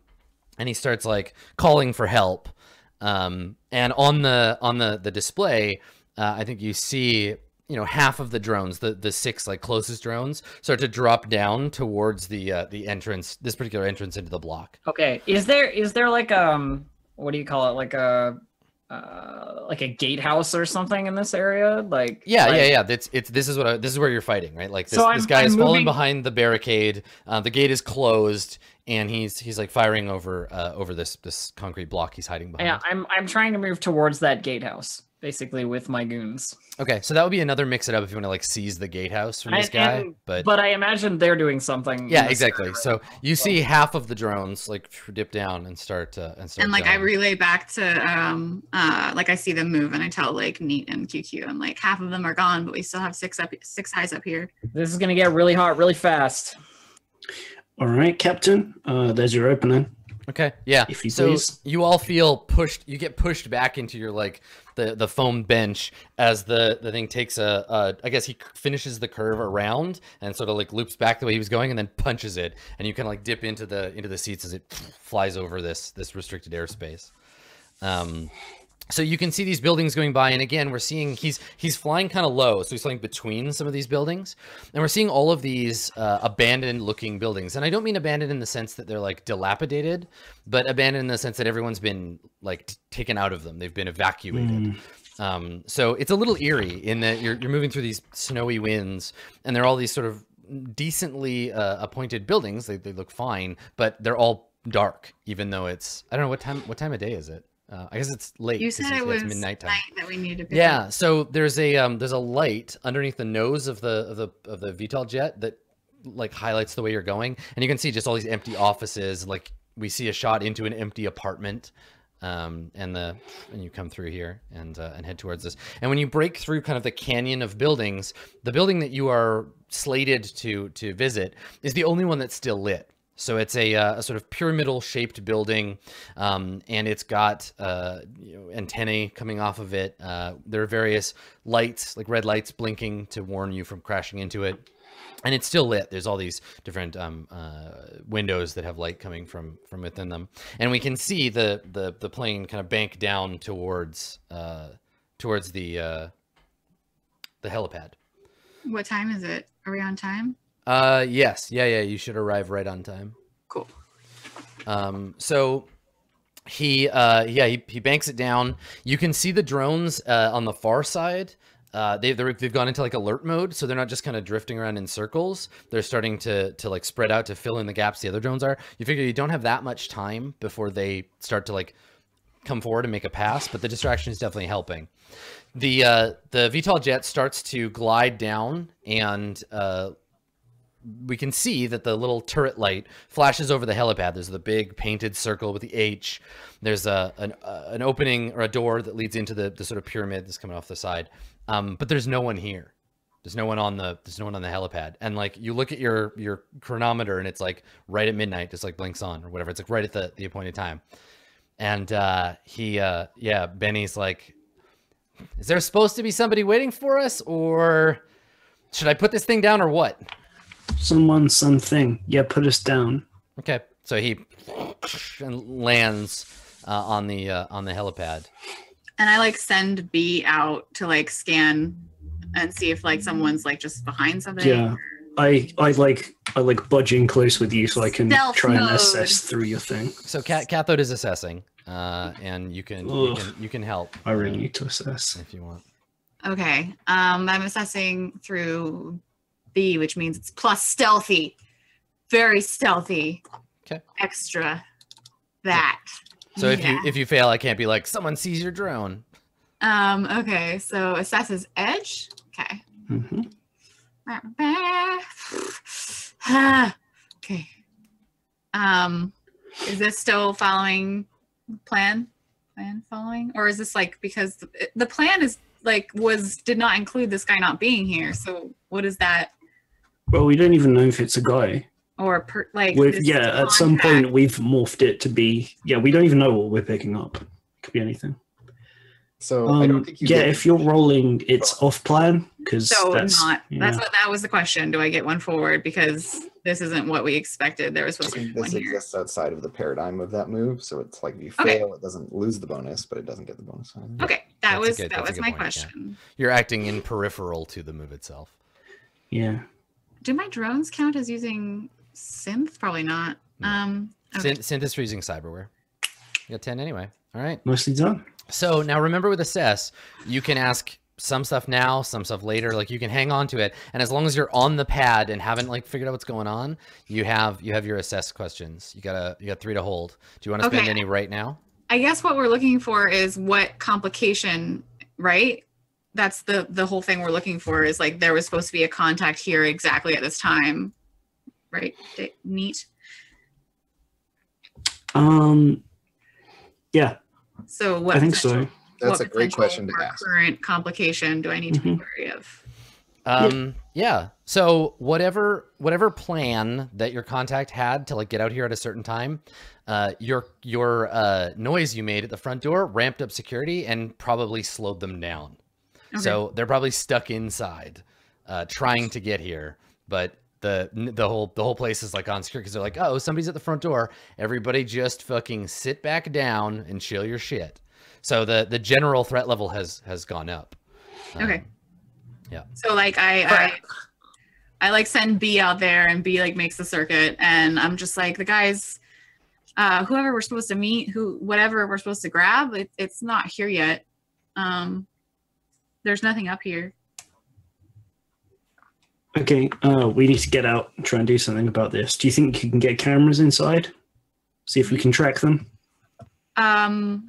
and he starts like calling for help. Um, and on the on the the display, uh, I think you see you know half of the drones, the the six like closest drones, start to drop down towards the uh, the entrance, this particular entrance into the block. Okay, is there is there like um what do you call it like a uh, like a gatehouse or something in this area? Like Yeah, like- yeah, yeah. That's it's. This is what I, this is where you're fighting, right? Like this, So this guy I'm is falling behind the barricade. Uh, the gate is closed, and he's he's like firing over uh, over this this concrete block he's hiding behind. Yeah, I'm I'm trying to move towards that gatehouse, basically with my goons. Okay, so that would be another mix it up if you want to like seize the gatehouse from this And- guy. and- but But I imagine they're doing something. yeah, exactly. area. So you see half of the drones like dip down and start uh, and start. and like I relay back to um uh like I see them move and I tell like Neat and QQ and like half of them are gone, but we still have six up six eyes up here. this is gonna get really hot really fast. All right, Captain. Uh, there's your opening. Okay. Yeah. If you so please. you all feel pushed. You get pushed back into your like the the foam bench as the the thing takes a. a I guess he finishes the curve around and sort of like loops back the way he was going and then punches it, and you can like dip into the into the seats as it flies over this this restricted airspace. Um, so you can see these buildings going by, and again, we're seeing he's he's flying kind of low, so he's flying between some of these buildings, and we're seeing all of these uh, abandoned-looking buildings. And I don't mean abandoned in the sense that they're like dilapidated, but abandoned in the sense that everyone's been like taken out of them; they've been evacuated. Mm. Um, so it's a little eerie in that you're you're moving through these snowy winds, and they're all these sort of decently uh, appointed buildings. They they look fine, but they're all dark, even though it's I don't know what time what time of day is it. Uh, I guess it's late. You said it's- it was midnight time. that we need to Yeah, up. so there's a um there's a light underneath the nose of the of the of the VTOL jet that like highlights the way you're going, and you can see just all these empty offices. Like we see a shot into an empty apartment, um, and the and you come through here and uh, and head towards this. And when you break through kind of the canyon of buildings, the building that you are slated to to visit is the only one that's still lit. So it's a, uh, a sort of pyramidal shaped building, um, and it's got uh, you know, antennae coming off of it. Uh, there are various lights, like red lights, blinking to warn you from crashing into it. And it's still lit. There's all these different um, uh, windows that have light coming from from within them, and we can see the the the plane kind of bank down towards uh, towards the uh, the helipad. What time is it? Are we on time? Uh, yes, yeah, yeah. You should arrive right on time. Cool. Um, so he, uh, yeah, he, he banks it down. You can see the drones uh, on the far side. Uh, they, they're, they've gone into like alert mode, so they're not just kind of drifting around in circles. They're starting to to like spread out to fill in the gaps the other drones are. You figure you don't have that much time before they start to like come forward and make a pass, but the distraction is definitely helping. The uh, the VTOL jet starts to glide down, and uh, we can see that the little turret light flashes over the helipad. There's the big painted circle with the H. There's a an, uh, an opening or a door that leads into the, the sort of pyramid that's coming off the side. Um, but there's no one here. There's no one on the there's no one on the helipad. And like you look at your your chronometer and it's like right at midnight, just like blinks on or whatever. It's like right at the, the appointed time. And uh he uh yeah, Benny's like is there supposed to be somebody waiting for us or should I put this thing down or what? Someone, something. Yeah, put us down. Okay, so he lands uh, on the uh, on the helipad. And I like send B out to like scan and see if like someone's like just behind something. Yeah. I I like I like budging close with you so I can Stealth try and assess through your thing. So Cat Cathode is assessing, uh, and you can, you can you can help I really need to assess. if you want. Okay. Um, I'm assessing through B, which means it's plus stealthy. Very stealthy. Okay. Extra that. So if Yeah. you if you fail, I can't be like someone sees your drone. Um, okay, so assesses edge. Okay. Mm-hmm. okay. Um, is this still following plan? Plan following, or is this like because the, the plan is like was did not include this guy not being here? So what is that? Well, we don't even know if it's a guy. Or per, like We've, yeah, at some point we've morphed it to be. Yeah, we don't even know what we're picking up. It could be anything. So I don't Um, think you yeah, get- if you're rolling, it's off plan because So that's not. yeah. That's what that was the question. Do I get one forward because this isn't what we expected? There was I supposed to be think one this here. exists outside of the paradigm of that move. So it's like if you Okay. fail, it doesn't lose the bonus, but it doesn't get the bonus. either. Okay, that That's was good- that was my point, yeah. question. You're acting in peripheral to the move itself. yeah. Do my drones count as using synth? Probably not. No. Um, okay. Syn- Synth is for using cyberware. You got ten anyway. All right. Mostly done. So now remember with assess, you can ask some stuff now, some stuff later. Like you can hang on to it, and as long as you're on the pad and haven't like figured out what's going on, you have you have your assess questions. You gotta you got three to hold. Do you want to spend Okay. any right now? I guess what we're looking for is what complication, right? That's the the whole thing we're looking for is like there was supposed to be a contact here exactly at this time, right? Da- Neat. Um, yeah, So what? I think so. That's a great question to ask. Current complication do I need to be Mhm. wary of? Um, yeah. So whatever whatever plan that your contact had to like get out here at a certain time, uh, your your uh, noise you made at the front door ramped up security and probably slowed them down. Okay. So they're probably stuck inside, uh, trying to get here, but the the whole the whole place is like on secure because they're like, oh, somebody's at the front door. Everybody just fucking sit back down and chill your shit. So the the general threat level has has gone up. Okay. yeah. So like I, I I like send B out there and B like makes the circuit and I'm just like the guys uh whoever we're supposed to meet, who whatever we're supposed to grab, it, it's not here yet. Um there's nothing up here. Okay, uh, we need to get out and try and do something about this. Do you think you can get cameras inside? See if we can track them. Um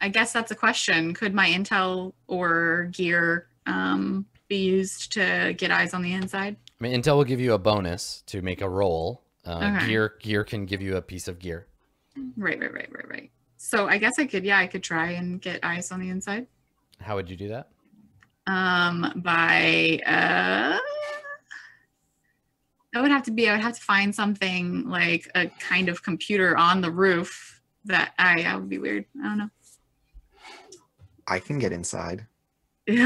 I guess that's a question. Could my intel or gear um be used to get eyes on the inside? I mean, Intel will give you a bonus to make a roll. Uh, Okay. Gear gear can give you a piece of gear. Right, right, right, right, right. So I guess I could yeah, I could try and get eyes on the inside. How would you do that? um by uh that would have to be i would have to find something like a kind of computer on the roof that i that would be weird i don't know I can get inside. we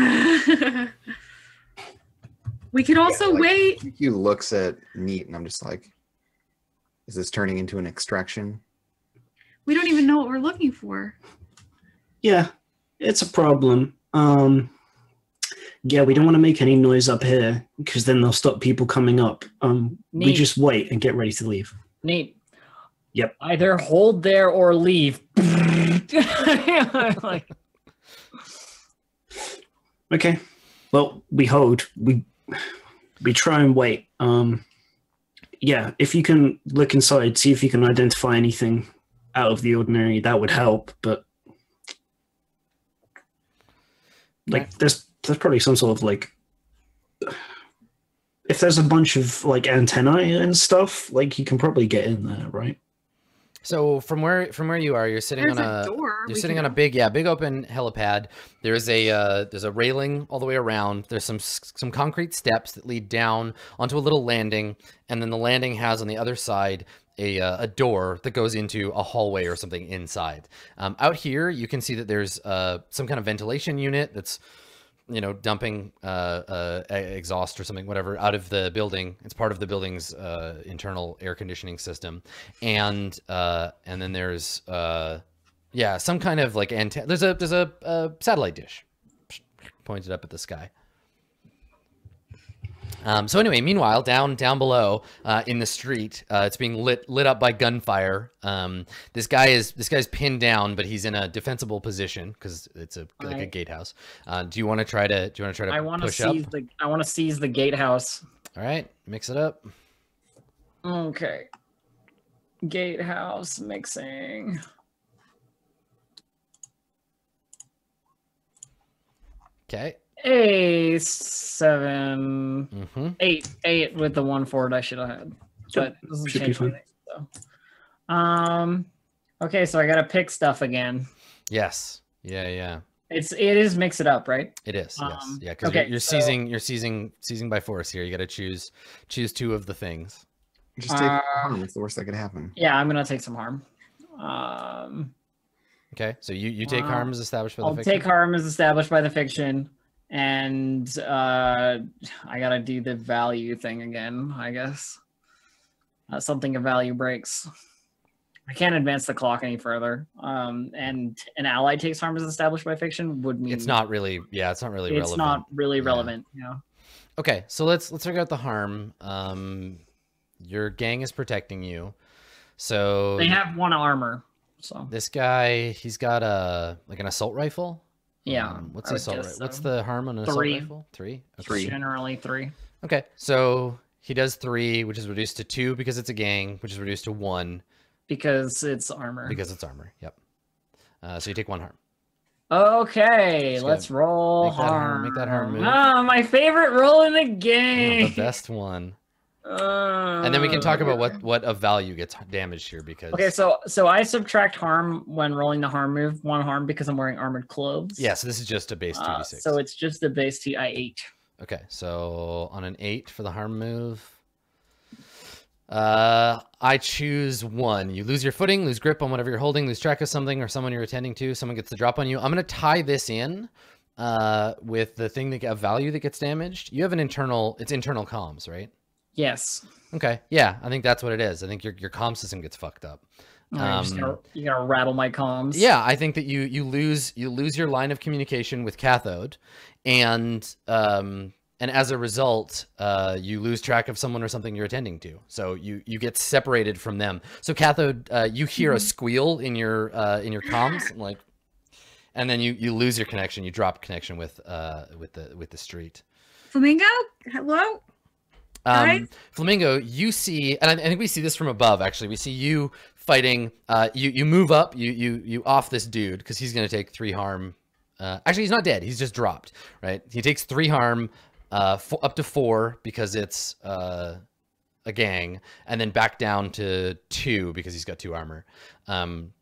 could also like- wait EQ looks at Neat and I'm just like, is this turning into an extraction? we don't even know what we're looking for Yeah, it's a problem. Um, yeah, we don't want to make any noise up here because then they'll stop people coming up. Um, we just wait and get ready to leave. Neat. Yep. Either hold there or leave. like, Okay. Well, we hold. We we try and wait. Um, yeah, if you can look inside, see if you can identify anything out of the ordinary, that would help. But like, there's there's probably some sort of like, if there's a bunch of like antennae and stuff, like you can probably get in there, right? So from where from where you are, you're sitting there's on a, a door you're sitting on a big yeah big open helipad. There's a uh, there's a railing all the way around. There's some some concrete steps that lead down onto a little landing, and then the landing has on the other side a uh, a door that goes into a hallway or something inside. Um, out here, you can see that there's uh, some kind of ventilation unit that's you know dumping uh, uh, exhaust or something whatever out of the building. It's part of the building's uh, internal air conditioning system. And uh, and then there's uh, yeah some kind of like antenna there's a there's a, a satellite dish. Pointed up at the sky um, so anyway, meanwhile, down down below uh, in the street, uh, it's being lit lit up by gunfire. Um, this guy is this guy's pinned down, but he's in a defensible position because it's a like a gatehouse. Uh, do you want to try to do you want to try to I want to push up? seize the. I want to seize the gatehouse. All right, mix it up. Okay. Gatehouse mixing. Okay. A seven, Mm-hmm. eight, eight with the one forward I should have had, but it doesn't should change fine. anything. So. Um. Okay, so I gotta pick stuff again. Yes. Yeah. Yeah. It's it is mix it up, right? It is. Yes. Um, Yeah. Because okay, you're, you're so- seizing you're seizing seizing by force here. You got to choose choose two of the things. Just take Uh, harm. It's the worst that could happen. Yeah, I'm gonna take some harm. Um, Okay. So you you take Uh, harm as established by the I'll fiction. take harm as established by the fiction, and uh, I gotta do the value thing again. I guess uh, something of value breaks. I can't advance the clock any further. Um, and an ally takes harm as established by fiction would mean It's not really. Yeah. It's not really It's relevant. not really Yeah. relevant. You know. Okay, so let's let's figure out the harm. Um, your gang is protecting you, so They have one armor, So This guy, he's got a like an assault rifle. Yeah, Um, what's I the assault? guess What's so. the harm on an assault Three. rifle? Three. Okay. Three. generally three? Okay, so he does three, which is reduced to two because it's a gang, which is reduced to one Because it's armor. because it's armor. Yep. Uh, so you take one harm. Okay, Just let's roll make that harm- harm. make that harm move. Ah, my favorite roll in the Yeah, game. the best one. Uh, And then we can talk about what what of value gets damaged here because Okay, so so I subtract harm when rolling the harm move, one harm because I'm wearing armored clothes. yeah, so this is just a base two Uh, d six. so it's just a base T I eight. Okay, so on an eight for the harm move, uh, I choose one. You lose your footing, lose grip on whatever you're holding, lose track of something or someone you're attending to. Someone gets the drop on you. I'm gonna tie this in uh, with the thing that get value that gets damaged. You have an internal. It's internal comms, right? Yes. Okay, yeah, I think that's what it is. I think your your comm system gets fucked up. Oh, you, just Um, gotta, you gotta rattle my comms. Yeah, I think that you you lose you lose your line of communication with cathode, and um and as a result, uh, you lose track of someone or something you're attending to. So you you get separated from them. So cathode, uh, you hear a squeal in your uh, in your comms, like, and then you you lose your connection. You drop connection with uh with the with the street. Flamingo, hello. Um, Guys? Flamingo, you see, and I, I think we see this from above. Actually, we see you fighting. Uh, you you move up. You you you off this dude because he's gonna take three harm. Uh, actually, he's not dead. He's just dropped. Right. He takes three harm, uh, up to four because it's uh, a gang, and then back down to two because he's got two armor. Um,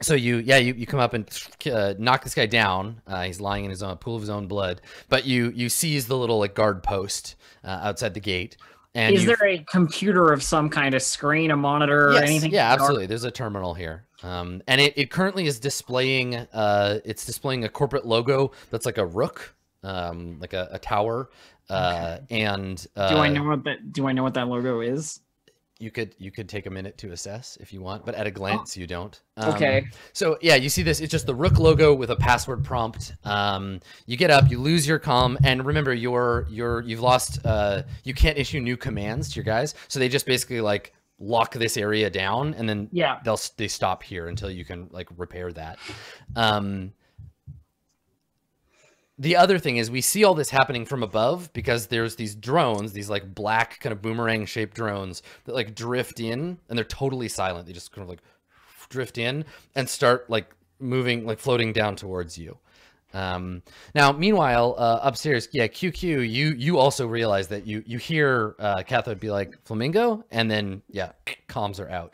so you yeah you, you come up and uh, knock this guy down. Uh, he's lying in his own pool of his own blood. But you you seize the little like guard post uh, outside the gate and Is there a computer of some kind, a screen, a monitor, or Yes, anything? yeah absolutely. There's a terminal here. Um, and it, it currently is displaying uh, it's displaying a corporate logo that's like a rook um, like a, a tower. Uh, and uh, Do I know what that? Do I know what that logo is? You could you could take a minute to assess if you want but at a glance you don't Um, Okay. So yeah, you see this. It's just the Rook logo with a password prompt. Um, you get up, you lose your comm, and remember, you're you're you've lost. Uh, you can't issue new commands to your guys, so they just basically like lock this area down, and then Yeah. they'll they stop here until you can like repair that. Um, the other thing is we see all this happening from above because there's these drones, these like black kind of boomerang shaped drones that like drift in and they're totally silent. They just kind of like drift in and start like moving, like floating down towards you. Um, now, meanwhile, uh, upstairs, yeah, QQ, you you also realize that you you hear uh, Cathode be like flamingo, and then yeah, comms are out.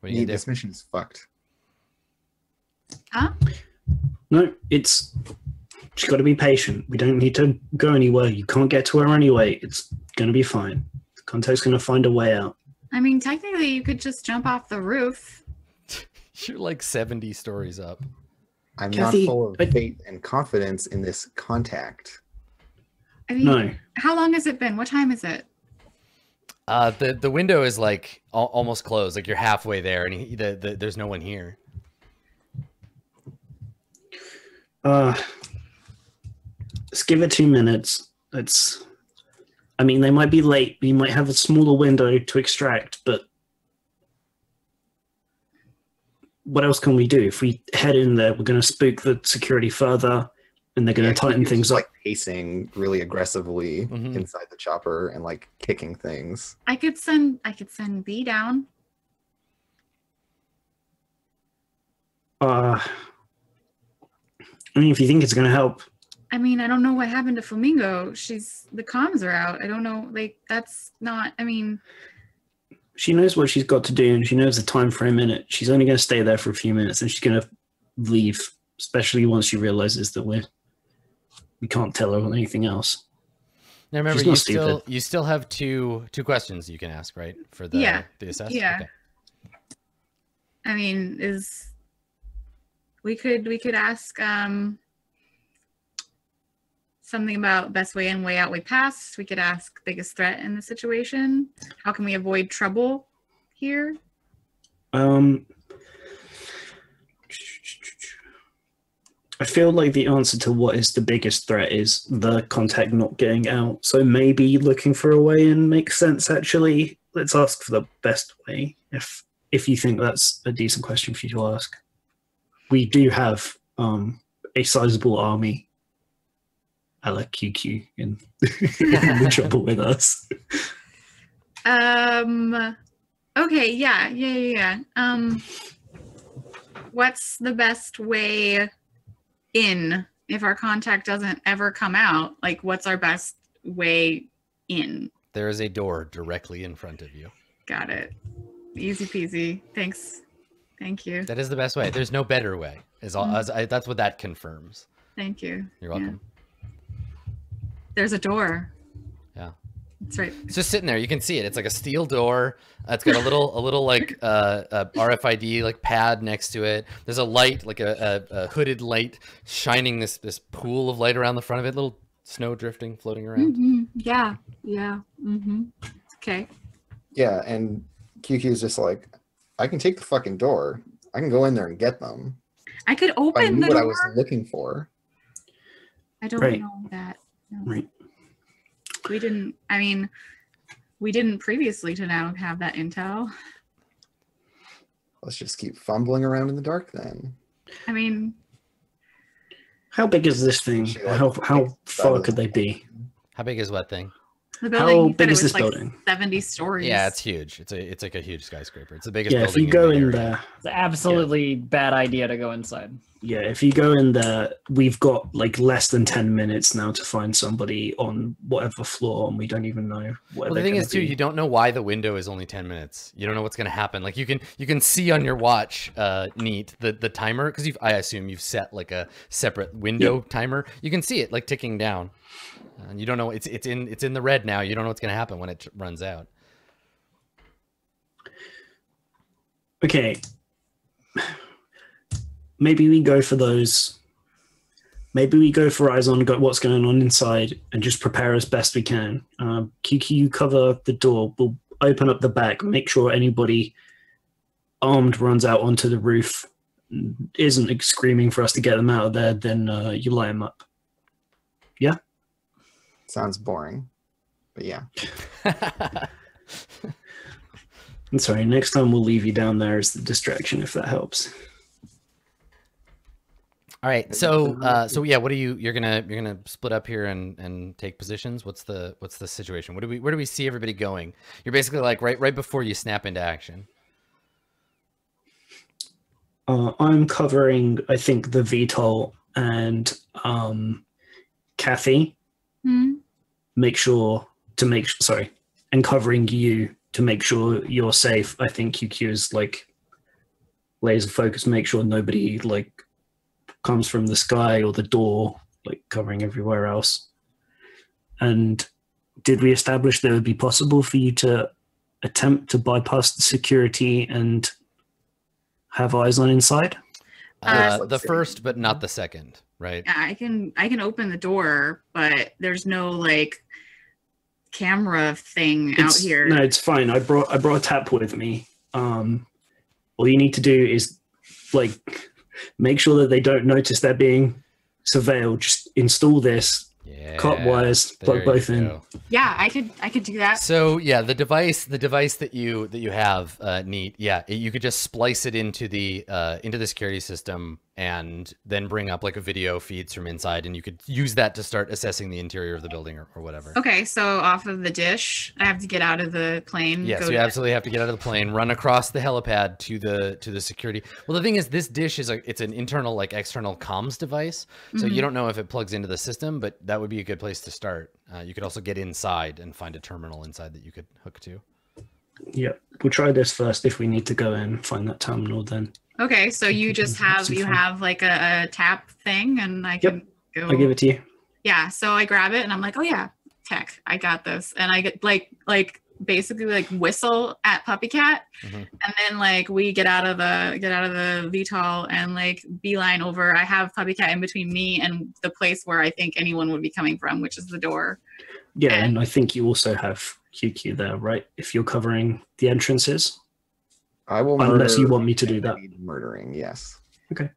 What do you Yeah, do? this mission's fucked. Huh? No, it's just got to be patient. We don't need to go anywhere. You can't get to her anyway. It's going to be fine. Contact's going to find a way out. I mean, technically, you could just jump off the roof. You're like seventy stories up. I'm Kathy, not full of I- faith and confidence in this contact. I mean, No, how long has it been? What time is it? Uh, the the window is like al- almost closed. Like you're halfway there, and he, the, the, there's no one here. Uh, let's give it two minutes. It's, I mean, they might be late. We might have a smaller window to extract, but what else can we do? If we head in there, we're going to spook the security further, and they're going to Yeah, tighten things just, up. like pacing really aggressively Mhm. inside the chopper and like kicking things. I could send. I could send B down. Uh, I mean, if you think it's going to help, I mean, I don't know what happened to Flamingo. She's the comms are out. I don't know. Like that's not. I mean, she knows what she's got to do, and she knows the time frame in it. She's only going to stay there for a few minutes, and she's going to leave, especially once she realizes that we're we can't tell her anything else. Now remember, She's you not still you still have two two questions you can ask, right? For the Yeah. the assess. Yeah. Okay. I mean, is we could we could ask um something about best way in, way out, way past. We could ask biggest threat in the situation. How can we avoid trouble here? Um, I feel like the answer to what is the biggest threat is the contact not getting out. So maybe looking for a way in makes sense. Actually, let's ask for the best way. If if you think that's a decent question for you to ask. We do have um, a sizable army, a la QQ, in, in the trouble with us. Um. Okay. Yeah. Yeah. Yeah. yeah. Um. What's the best way in if our contact doesn't ever come out? Like, what's our best way in? There is a door directly in front of you. Got it. Easy peasy. Thanks. Thank you. That is the best way. There's no better way. Is all. Mm. As I, that's what that confirms. Thank you. You're Yeah. welcome. There's a door. Yeah. That's right. It's just sitting there. You can see it. It's like a steel door. Uh, it's got a little, a little like uh, uh, RFID like pad next to it. There's a light, like a, a, a hooded light, shining this this pool of light around the front of it. Little snow drifting, floating around. Mhm. Yeah. Yeah. Mm-hmm. Okay. Yeah, and QQ is just like, I can take the fucking door. I can go in there and get them. I could If I open knew the what I was looking for. I don't Right. know that. No. Right. We didn't. I mean, we didn't previously to now have that intel. Let's just keep fumbling around in the dark then. I mean, How big is this thing? How how far could they be? How big is what thing? The building. How you said big it is was this like building? Seventy stories. Yeah, it's huge. It's a, it's like a huge skyscraper. It's the biggest. Yeah, if building you go the in area. there, It's an absolutely bad idea to go inside. yeah, if you go in there, we've got like less than ten minutes now to find somebody on whatever floor, and we don't even know where Well, the thing gonna is too, be. you don't know why the window is only ten minutes. You don't know what's going to happen. Like you can you can see on your watch, uh, neat the the timer because you've I assume you've set like a separate window timer. You can see it like ticking down, and you don't know it's it's in it's in the red now. You don't know what's going to happen when it runs out. Okay. Maybe we go for those. Maybe we go for eyes on what's going on inside and just prepare as best we can. QQ, you cover the door. We'll open up the back, make sure anybody armed runs out onto the roof, isn't screaming for us to get them out of there. Then uh, you light them up. Sounds boring. But yeah. I'm sorry. Next time we'll leave you down there as the distraction, if that helps. All right, so uh, so yeah, what are you? You're gonna you're gonna split up here and and take positions. What's the what's the situation? What do we where do we see everybody going? You're basically like right right before you snap into action. Uh, I'm covering, I think, the VTOL and um, Kathy. Hmm? Make sure to make sorry, and covering you to make sure you're safe. I think QQ is like laser focus. Make sure nobody like comes from the sky or the door, like covering everywhere else. And did we establish that it would be possible for you to attempt to bypass the security and have eyes on inside? Uh, Uh, the first, but not the second, right? Yeah, I can. I can open the door, but there's no like camera thing out here. No, it's fine. I brought I brought a tap with me. Um, all you need to do is like make sure that they don't notice they're being surveilled. Just install this, Yeah. cut wires, plug both in. go. Yeah, I could. I could do that. So yeah, the device, the device that you that you have, uh, neat. Yeah, you could just splice it into the uh, into the security system and then bring up like a video feeds from inside, and you could use that to start assessing the interior of the building or, or whatever. Okay, so off of the dish, I have to get out of the plane. Yes, go you to- absolutely have to get out of the plane, run across the helipad to the to the security. Well, the thing is, this dish is a it's an internal like external comms device, so Mhm. you don't know if it plugs into the system, but that would be a good place to start. Uh, you could also get inside and find a terminal inside that you could hook to. Yeah, we'll try this first. If we need to go in find that terminal, then Okay, so you just have you have like a, a tap thing, and I Yep, can go. I'll give it to you. yeah, so I grab it, and I'm like, oh yeah, tech, I got this, and I get like like basically like whistle at Puppy Cat, Mhm. and then like we get out of the get out of the VTOL and like beeline over. I have Puppy Cat in between me and the place where I think anyone would be coming from, which is the door. Yeah, And- and I think you also have QQ there, right? If you're covering the entrances. I will Unless you want me to do that. Murdering, yes. Okay,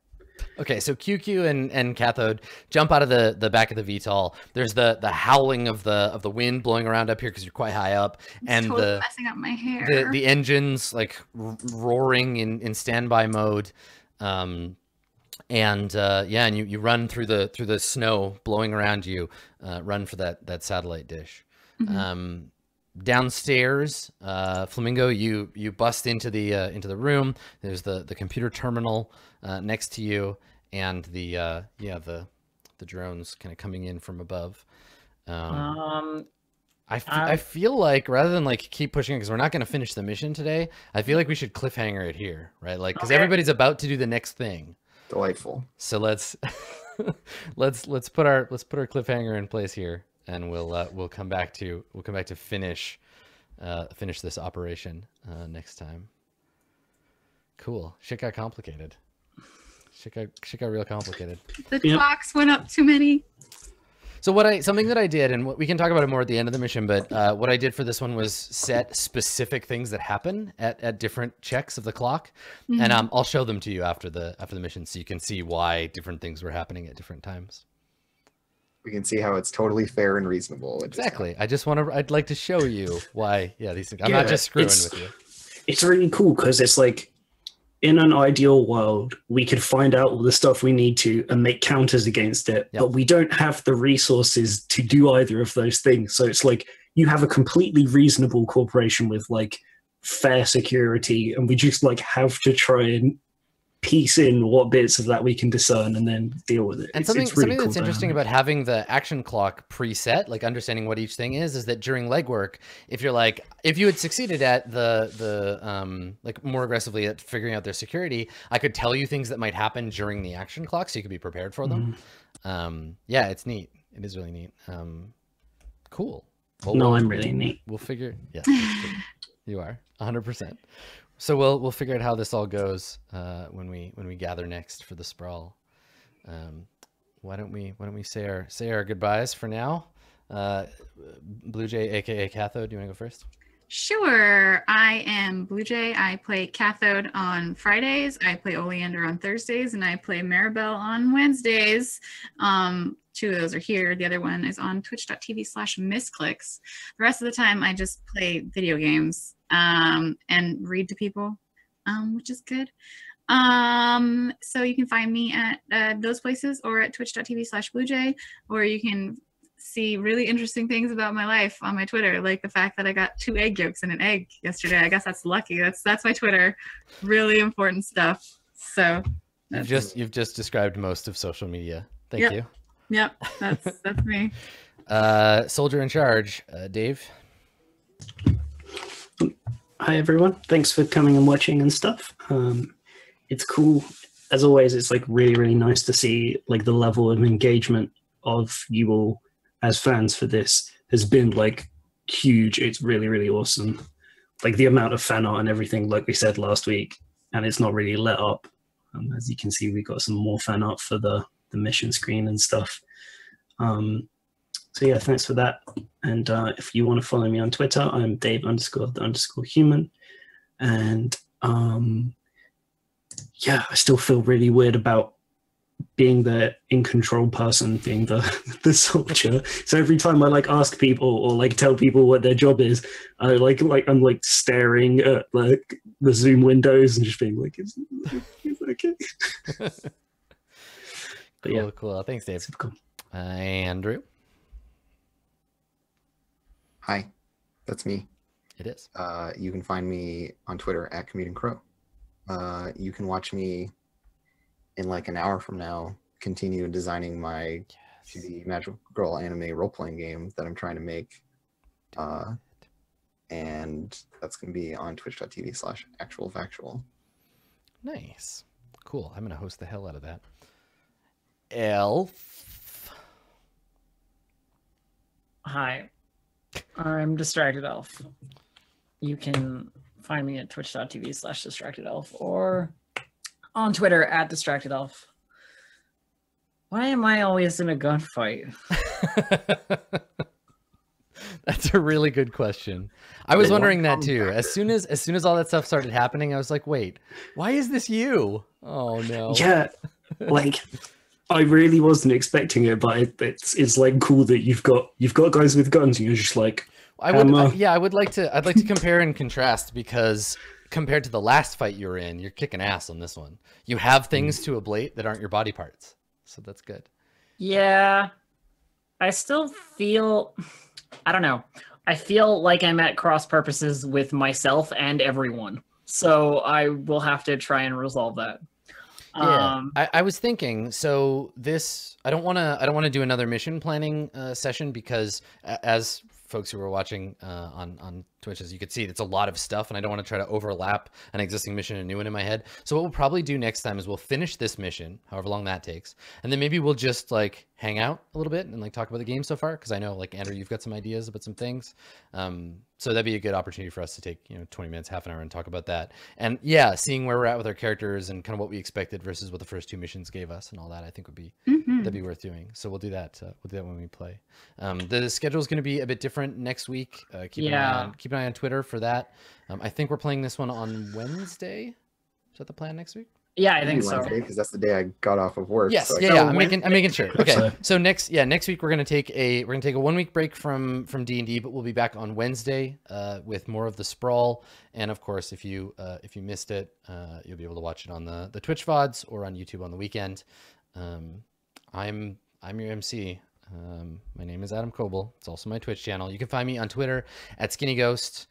Okay, so QQ and, and Cathode jump out of the, the back of the VTOL. There's the the howling of the of the wind blowing around up here because you're quite high up, It's and totally the messing up my hair. the the engines like roaring in in standby mode um and uh yeah and you you run through the through the snow blowing around you uh run for that that satellite dish Mhm. um downstairs uh flamingo you you bust into the uh, into the room there's the the computer terminal uh next to you and the uh yeah the the drones kind of coming in from above um Um, I, f- I feel like rather than like keep pushing it because we're not going to finish the mission today, I feel like we should cliffhanger it here, right? Like because Okay. everybody's about to do the next thing, Delightful. so let's let's let's put our let's put our cliffhanger in place here, and we'll uh, we'll come back to we'll come back to finish uh, finish this operation uh, next time. Cool. Shit got complicated. Shit got shit got real complicated. the Yep. clocks went up too many. So what I something that I did, and what- we can talk about it more at the end of the mission, but uh, what I did for this one was set specific things that happen at, at different checks of the clock, and Mhm. um, I'll show them to you after the after the mission, so you can see why different things were happening at different times. We can see how it's totally fair and reasonable. Exactly. I just want to. I'd like to show you why. Yeah, these things. I'm not just screwing with you. it's really cool because it's like in an ideal world we could find out all the stuff we need to and make counters against it Yep. but we don't have the resources to do either of those things so it's like you have a completely reasonable corporation with like fair security and we just like have to try and piece in what bits of that we can discern and then deal with it And It's- something it's really something that's cool interesting about having the action clock preset, like understanding what each thing is, is that during legwork, if you're like, if you had succeeded at the the um like more aggressively at figuring out their security, I could tell you things that might happen during the action clock, so you could be prepared for them. Mm-hmm. Um, yeah, it's neat. It is really neat. Um, cool. Well, no we'll- i'm really neat We'll figure. Yes, you are 100. So we'll we'll figure out how this all goes uh, when we when we gather next for the sprawl. Um, why don't we why don't we say our say our goodbyes for now? Uh, Blue Jay, aka Cathode, do you want to go first? Sure. I am Blue Jay. I play Cathode on Fridays. I play Oleander on Thursdays, and I play Maribel on Wednesdays. Um, two of those are here. The other one is on twitch.tv slash misclicks. The rest of the time, I just play video games um, and read to people, um, which is good. Um, so you can find me at uh, those places or at twitch.tv slash bluejay, or you can see really interesting things about my life on my Twitter, like the fact that I got two egg yolks and an egg yesterday. I guess that's lucky. That's that's my Twitter. Really important stuff. So You've just you've just described most of social media. Thank Yep. you. yep, that's that's me. Uh, soldier in charge, uh, Dave. hi everyone thanks for coming and watching and stuff um it's cool as always it's like really really nice to see like the level of engagement of you all as fans for this has been like huge. It's really really awesome. Like the amount of fan art and everything like we said last week and it's not really let up. Um, as you can see we've got some more fan art for the the mission screen and stuff. Um so yeah thanks for that. And uh, if you want to follow me on Twitter, I'm Dave underscore the underscore human. And um, yeah, I still feel really weird about being the in control person, being the the soldier. So every time I like ask people or like tell people what their job is, I like like I'm like staring at like the Zoom windows and just being like, is, is it okay? But Cool, yeah, cool. Thanks, Dave. it's cool. Uh, Andrew, Hi, that's me. it is. Uh, you can find me on Twitter at Commuting Crow. Uh, you can watch me in like an hour from now continue designing my Yes. the Magical Girl anime role playing game that I'm trying to make. Uh, and that's going to be on twitch.tv slash actual factual. Nice. Cool. I'm going to host the hell out of that. Elf. Hi, I'm Distracted Elf. You can find me at twitch.tv slash distracted elf or on Twitter at distracted elf. Why am I always in a gunfight? That's a really good question. I was wondering that too. As soon as as soon as all that stuff started happening, I was like, "Wait, why is this you?" Oh no. Yeah, like I really wasn't expecting it, but it, it's it's like cool that you've got you've got guys with guns, and you're just like, I would, I- yeah, I would like to. I'd like to compare and contrast because compared to the last fight you were in, you're kicking ass on this one. You have things to ablate that aren't your body parts, so that's good. Yeah. I still feel I don't know. I feel like I'm at cross purposes with myself and everyone. So I will have to try and resolve that. Yeah, Um I, I was thinking. So this, I don't want to. I don't want to do another mission planning uh, session because, as folks who were watching uh, on on Twitch, as you can see, it's a lot of stuff, and I don't want to try to overlap an existing mission and a new one in my head. So what we'll probably do next time is we'll finish this mission, however long that takes, and then maybe we'll just like hang out a little bit and like talk about the game so far because I know like Andrew, you've got some ideas about some things. Um, so that'd be a good opportunity for us to take you know 20 minutes, half an hour, and talk about that. And yeah, seeing where we're at with our characters and kind of what we expected versus what the first two missions gave us and all that, I think would be Mhm. That'd be worth doing. So we'll do that. Uh, we'll do that when we play. Um, the schedule is going to be a bit different next week. Uh, keep an eye Yeah. on, keep an eye on Twitter for that. Um, I think we're playing this one on Wednesday. Is that the plan next week? yeah, I think so. because that's the day I got off of work. Yes, so yeah, yeah. I'm making, I'm making sure. Okay, So- so next, yeah, next week we're gonna take a, we're gonna take a one week break from from D and D, but we'll be back on Wednesday uh, with more of the sprawl. And of course, if you uh, if you missed it, uh, you'll be able to watch it on the the Twitch vods or on YouTube on the weekend. Um, I'm I'm your MC. Um, my name is Adam Koebel. It's also my Twitch channel. You can find me on Twitter at Skinny Ghost.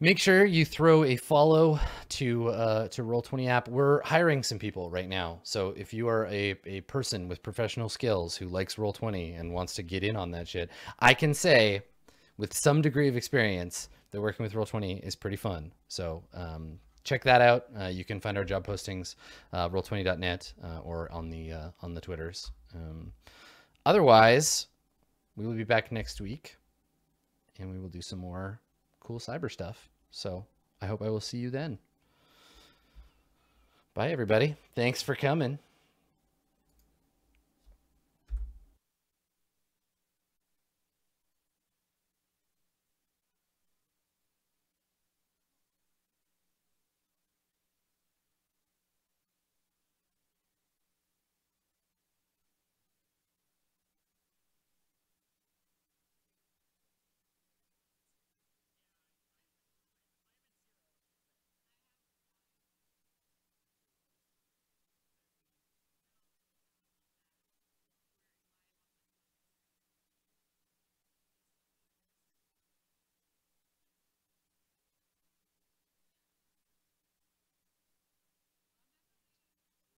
Make sure you throw a follow to uh, to Roll20 app. We're hiring some people right now. So if you are a, a person with professional skills who likes Roll20 and wants to get in on that shit, I can say with some degree of experience that working with Roll20 is pretty fun. So um, check that out. Uh, you can find our job postings uh, roll20.net uh, or on the uh, on the Twitters. Um, otherwise, we will be back next week and we will do some more cool cyber stuff. So I hope I will see you then. Bye, everybody. Thanks for coming.